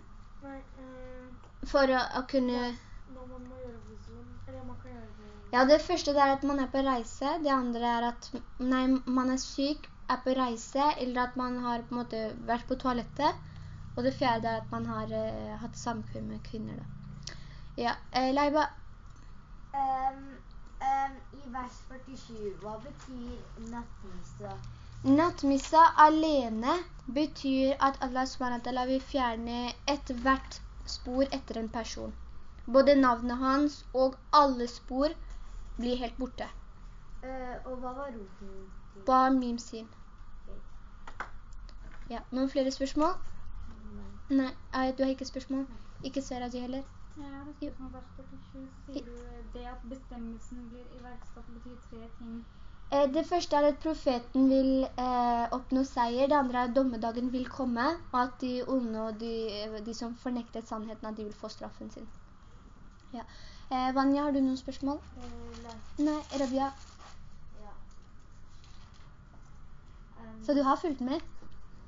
Nei, eh, For å, å kunne... Ja, man må gjøre vuzum, eller man kan gjøre det Ja, det første er at man er på reise. Det andre er at nei, man er syk, er på reise, eller at man har på en måte vært på toalettet. Og det fjerde er at man har eh, hatt samkvem med kvinner da. Ja, eh, Leiba, Um, um, I vers 47, hva betyr nattmisa? Nattmissa alene betyr at Allah SWT vil fjerne et hvert spor etter en person. Både navnet hans og alle spor blir helt borte. Uh, og hva var roten? Ba mim sin. Ja, noen flere spørsmål? Nei, Nei du har ikke spørsmål? Ikke Saraji heller? Ja, det står som vers 47, sier du det at bestemmelsen blir iverksatt betyr tre ting. Eh, Det første er at profeten vil eh, oppnå seier, det andre er at dommedagen vil komme, og at de onde og de, de som fornektet sannheten, at de vil få straffen sin. Ja. Eh, Vanya, har du noen spørsmål? Eh, nei, Nei, Rabia. ja. Um, Så du har fulgt med?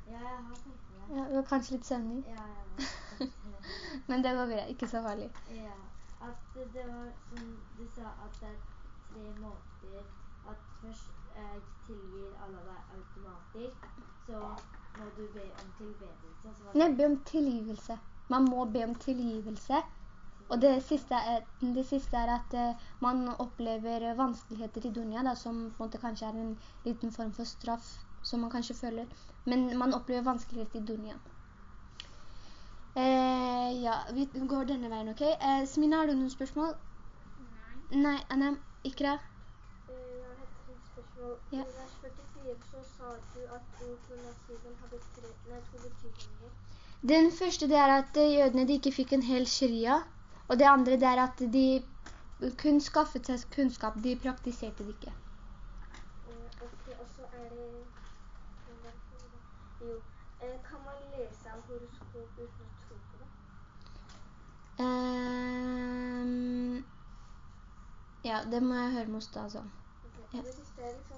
Ja, jeg har fulgt med. Ja, du var kanskje litt søvnig, Ja, jeg var. men det var greit, ikke så farlig. ja. At det var som du sa, at det er tre måter først eh, tilgir Allah deg automatisk, så må du be om tilbedelse. Nei, be om tilgivelse. Man må be om tilgivelse. Og det siste er, det siste er at eh, man opplever vanskeligheter i dunia, da, som på en måte kanskje er en liten form for straff, som man kanskje føler. Men man opplever vanskeligheter i dunia. Eh, ja, vi går denne veien, ok? Eh, Smina, har du noen spørsmål? Nei. Nei, Anna, ikke et Ja. I vers 44 så sa du at ord på hadde tre, nei, to betydninger. Den første det er at eh, jødene de ikke fikk en hel sharia, og det andre det er at de kun skaffet seg kunnskap, de praktiserte det ikke. Og så er det? Jo, eh, kan man lese av horoskop uten å tro på det? Um, Ja, det må jeg høre med oss da, altså. Okay. Ja. og Det siste er liksom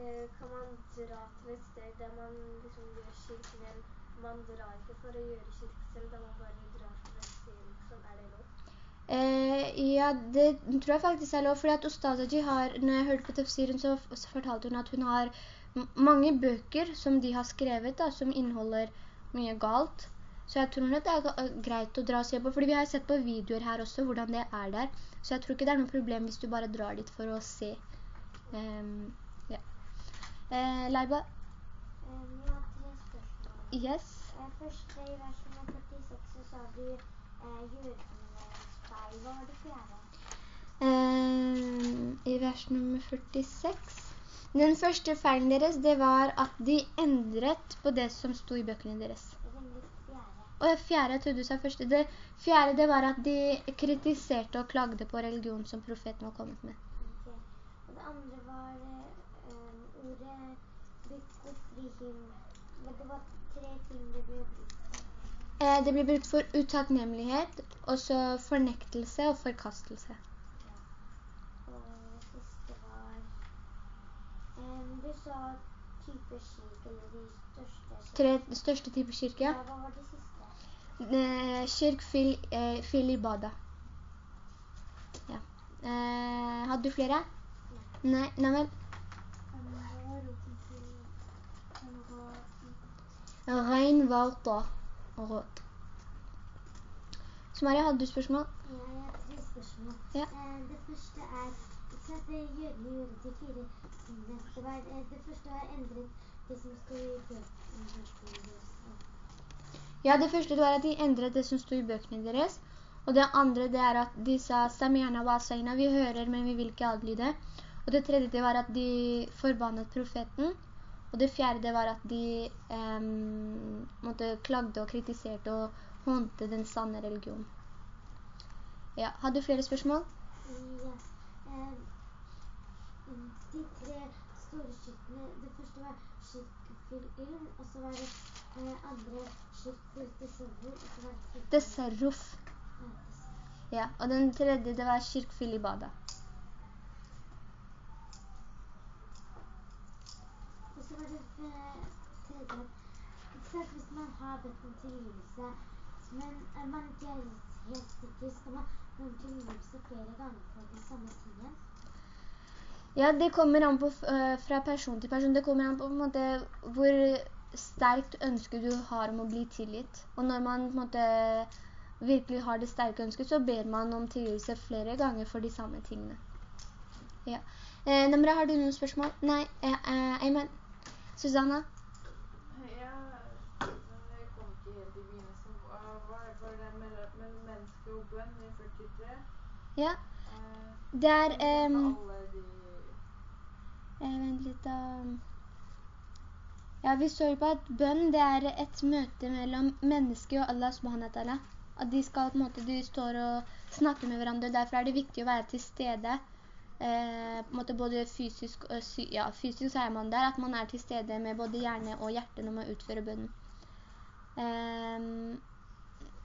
eh, Kan man dra til et sted der man liksom gjør kirke men man drar ikke for å gjøre kirke selv, da man bare drar til et sted, liksom. Er det lov? Eh, ja, det tror jeg faktisk er lov, fordi at Ostadaji har, når jeg hørte på tafsiren, så, så fortalte hun at hun har mange bøker som de har skrevet, da, som inneholder mye galt. Så jeg tror det er greit å dra og se på, fordi vi har sett på videoer her også, hvordan det er der. Så jeg tror ikke det er noe problem hvis du bare drar dit for å se. Ja. Eh, Leiba? Vi jeg har tre spørsmål. Yes? Eh, først i vers nummer 46 så sa du eh, jødenes feil. Hva var det fjerde? Eh, I vers nummer 46. Den første feilen deres, det var at de endret på det som sto i bøkene deres. Og det fjerde, jeg trodde du sa første. Det fjerde, det var at de kritiserte og klagde på religion som profeten var kommet med. Ok. Og det andre var eh, um, ordet bykofrihim. Men det var tre ting det ble brukt for. Eh, det ble brukt for utakknemlighet, og så fornektelse og forkastelse. Og det siste var um, Du sa type kirke, eller de største. Tre største typer kirke, Ja, ja. hva var det siste? Eh, kirk fil, eh, fil ibada. Ja. Eh, hadde du flere? Nei, nei vel. Hva var roten til Rein varta. Råd. Maria, hadde du spørsmål? Ja, jeg har tre spørsmål. Ja. Eh, det første er, så at det jødene gjorde de fire. Det, var, eh, det første har endret det som stod i bøkene. Ja, det første var at de endret det som stod i bøkene deres. Og det andre det er at de sa Samiana wa asaina, vi hører, men vi vil ikke adlyde. Og det tredje det var at de forbannet profeten. Og det fjerde det var at de um, måtte klagde og kritiserte og håndte den sanne religion. Ja, hadde du flere spørsmål? Ja. De tre store kyrkene, det første var skikkfil ilm, og så var det eh, andre skikkfil tesavur, og så var det Desarruf. Ja. Og den tredje det var kirk i ibada. Så var det eh, tredje at hvis man har bedt om tilgivelse, men er man ikke helt, sikker, skal man be om tilgivelse flere ganger for den samme tiden? Ja, det kommer an på øh, fra person til person. Det kommer an på, på måte, hvor sterkt ønske du har om å bli tilgitt. Og når man måte, virkelig har det sterke ønsket, så ber man om tilgivelse flere ganger for de samme tingene. Ja. Eh, Namra, har du noen spørsmål? Nei, eh, eh, Ayman? Susanna? Ja, det for det mellom, mellom menneske og bønn i 43? Ja, det er... de... Eh, vent litt da. Ja, vi så jo på at bønn det er et møte mellom menneske og Allah subhanahu. At de skal på en måte, de står og snakker med hverandre. Derfor er det viktig å være til stede. Både fysisk sy ja, fysisk så er man der. At man er til stede med både hjerne og hjerte når man utfører bønnen. Um,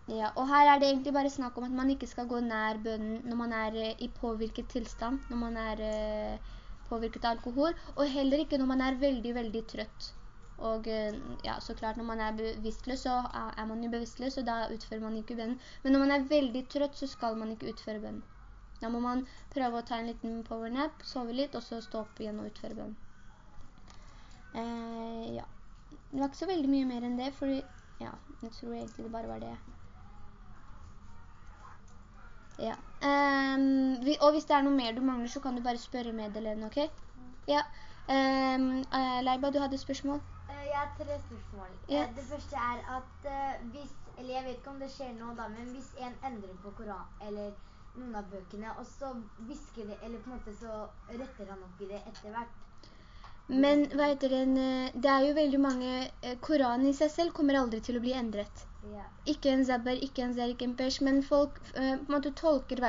ja, og her er det egentlig bare snakk om at man ikke skal gå nær bønnen når man er eh, i påvirket tilstand, når man er eh, påvirket av alkohol, og heller ikke når man er veldig, veldig trøtt. Og eh, ja, så klart når man er bevisstløs, så er man jo bevisstløs, og da utfører man ikke bønnen. Men når man er veldig trøtt, så skal man ikke utføre bønnen. Da må man prøve å ta en liten powernap, sove litt, og så stå opp igjen og utføre bønn. Eh, ja. Det var ikke så veldig mye mer enn det, for ja, jeg tror egentlig det bare var det. Ja. Um, og hvis det er noe mer du mangler, så kan du bare spørre meddelene, ok? Ja. Um, uh, Leiba, du hadde spørsmål? Uh, Jeg har tre spørsmål. Ja. Uh, Det første er at eh, hvis, eller jeg vet ikke om det skjer nå da, men hvis en endrer på Koran, eller noen av bøkene, og så visker det, eller på en måte så retter han opp i det etter hvert. Men hva heter den? eh, Det er jo veldig mange, eh, Koranen i seg selv kommer aldri til å bli endret. Ja. Ikke en zabber, ikke en zer, ikke en pesh, men folk eh, på en måte tolker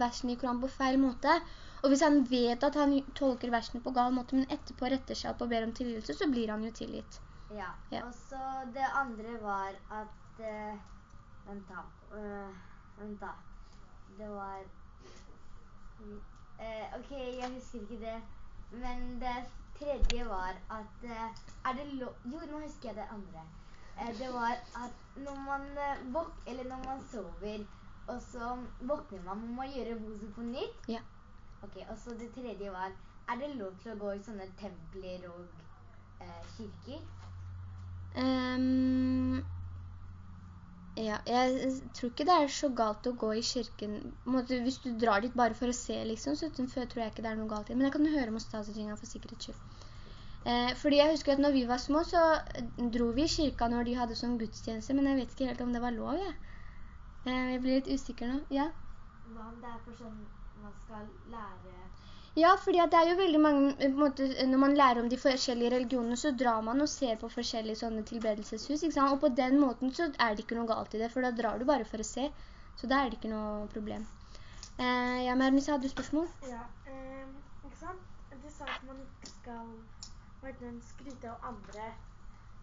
versene i Koranen på feil måte. Og hvis han vet at han tolker versene på gal måte, men etterpå retter seg opp og ber om tilgivelse, så blir han jo tilgitt. Ja. Ja. Og så det andre var at, uh, vent da, uh, vent da, det var, Eh, ok, jeg husker ikke det. Men det tredje var at eh, Er det lov Jo, nå husker jeg det andre. Eh, det var at når man eh, når man sover, og så våkner man, må man gjøre wuzu på nytt. Ja. Ok, og så det tredje var Er det lov til å gå i sånne templer og eh, kirker? Ehm, ja, jeg tror ikke det er så galt å gå i kirken. Hvis du drar dit bare for å se, liksom, så utenfor tror jeg ikke det er noe galt. Men jeg kan høre om Ostazi-tinga for sikkerhets skyld. Eh, fordi jeg husker at når vi var små, så dro vi i kirka når de hadde sånn gudstjeneste, men jeg vet ikke helt om det var lov, jeg. Eh, jeg blir litt usikker nå. Ja? Hva om det er for sånn man skal lære Ja, fordi det er jo veldig mange, måte, når man lærer om de forskjellige religionene, så drar man og ser på forskjellige sånne tilbedelseshus, ikke sant? Og på den måten så er det ikke noe galt i det, for da drar du bare for å se. Så da er det ikke noe problem. Eh, ja, Mermis, hadde du spørsmål? Ja, eh, ikke sant? Du sa at man ikke skal hva den, skryte av andre,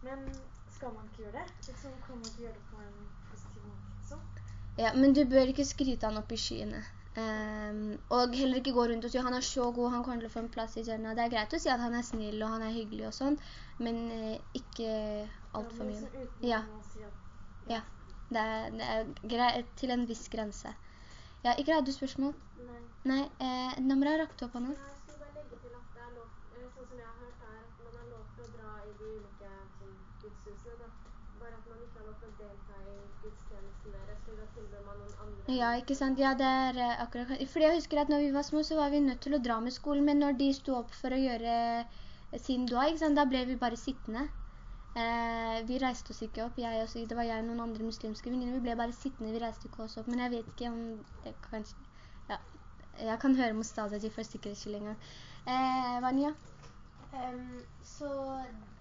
men skal man ikke gjøre det? Liksom, kan man ikke gjøre det på en positiv måte, liksom? Ja, men du bør ikke skryte han opp i skyene. Ehm, og heller ikke gå rundt og si han er så god, han kommer til å få en plass i Jannah. Det er greit å si at han er snill og han er hyggelig og sånn, men uh, ikke alt for mye. Ja, Ja. det er, det er greit til en viss grense. Ja, ikke hadde du spørsmål? Nei. Nei, eh, Namra rakte opp hånda. Jeg skulle bare legge til at det er lov, eh, sånn som jeg har hørt her, at man har lov til å dra i de ulike sånn, gudshusene, da. Bare at man ikke har lov til å delta i gudstjenesten deres, for da tilber man noen andre. Ja, ikke sant? Ja, det er eh, akkurat... Fordi jeg husker at når vi var små, så var vi nødt til å dra med skolen, men når de sto opp for å gjøre eh, sin dua, ikke sant? Da ble vi bare sittende. Eh, vi reiste oss ikke opp, jeg også, det var jeg og noen andre muslimske venninner, vi ble bare sittende, vi reiste ikke oss opp, men jeg vet ikke om, det kanskje, ja, jeg kan høre Mustaza for sikkerhets skyld en gang. Eh, Vanya? Um, Så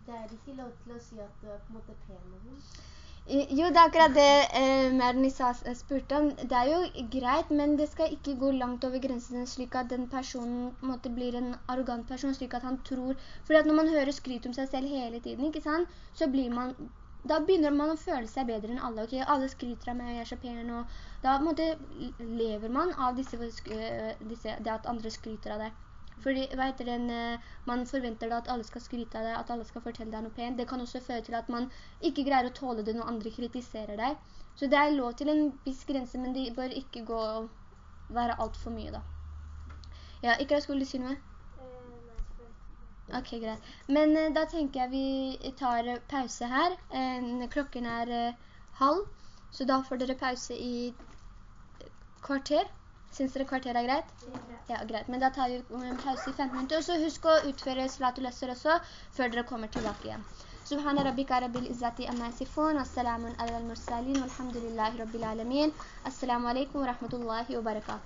det er ikke lov til å si at du er på en måte pen og sånn? Jo, det er akkurat det eh, Mernisa spurte om. Det er jo greit, men det skal ikke gå langt over grensen slik at den personen måte blir en arrogant person, slik at han tror... Fordi at når man hører skryt om seg selv hele tiden, ikke sant? Så blir man... Da begynner man å føle seg bedre enn alle, ok? Alle skryter av meg, jeg er så pen, og da måte lever man av disse, eh, disse, det at andre skryter av deg. Fordi, hva heter den, eh, man forventer da at alle skal skryte av deg, at alle skal fortelle deg noe pent. Det kan også føre til at man ikke greier å tåle det når andre kritiserer deg. Så det er lov til en viss grense, men det bør ikke gå være alt for mye da. Ja, ikke skulle du si noe? Eh. Ok, greit. Men eh, da tenker jeg vi tar pause her. Eh, klokken er eh, halv, så da får dere pause i kvarter. Synes dere kvarter er greit? Ja, greit. Men da tar vi en pause i 15 minutter. Og så husk å utføre salatul asr også, før dere kommer tilbake igjen. سبحان ربك رب العزة أما يصفون والسلام على المرسلين والحمد لله رب العالمين السلام عليكم ورحمة الله وبركاته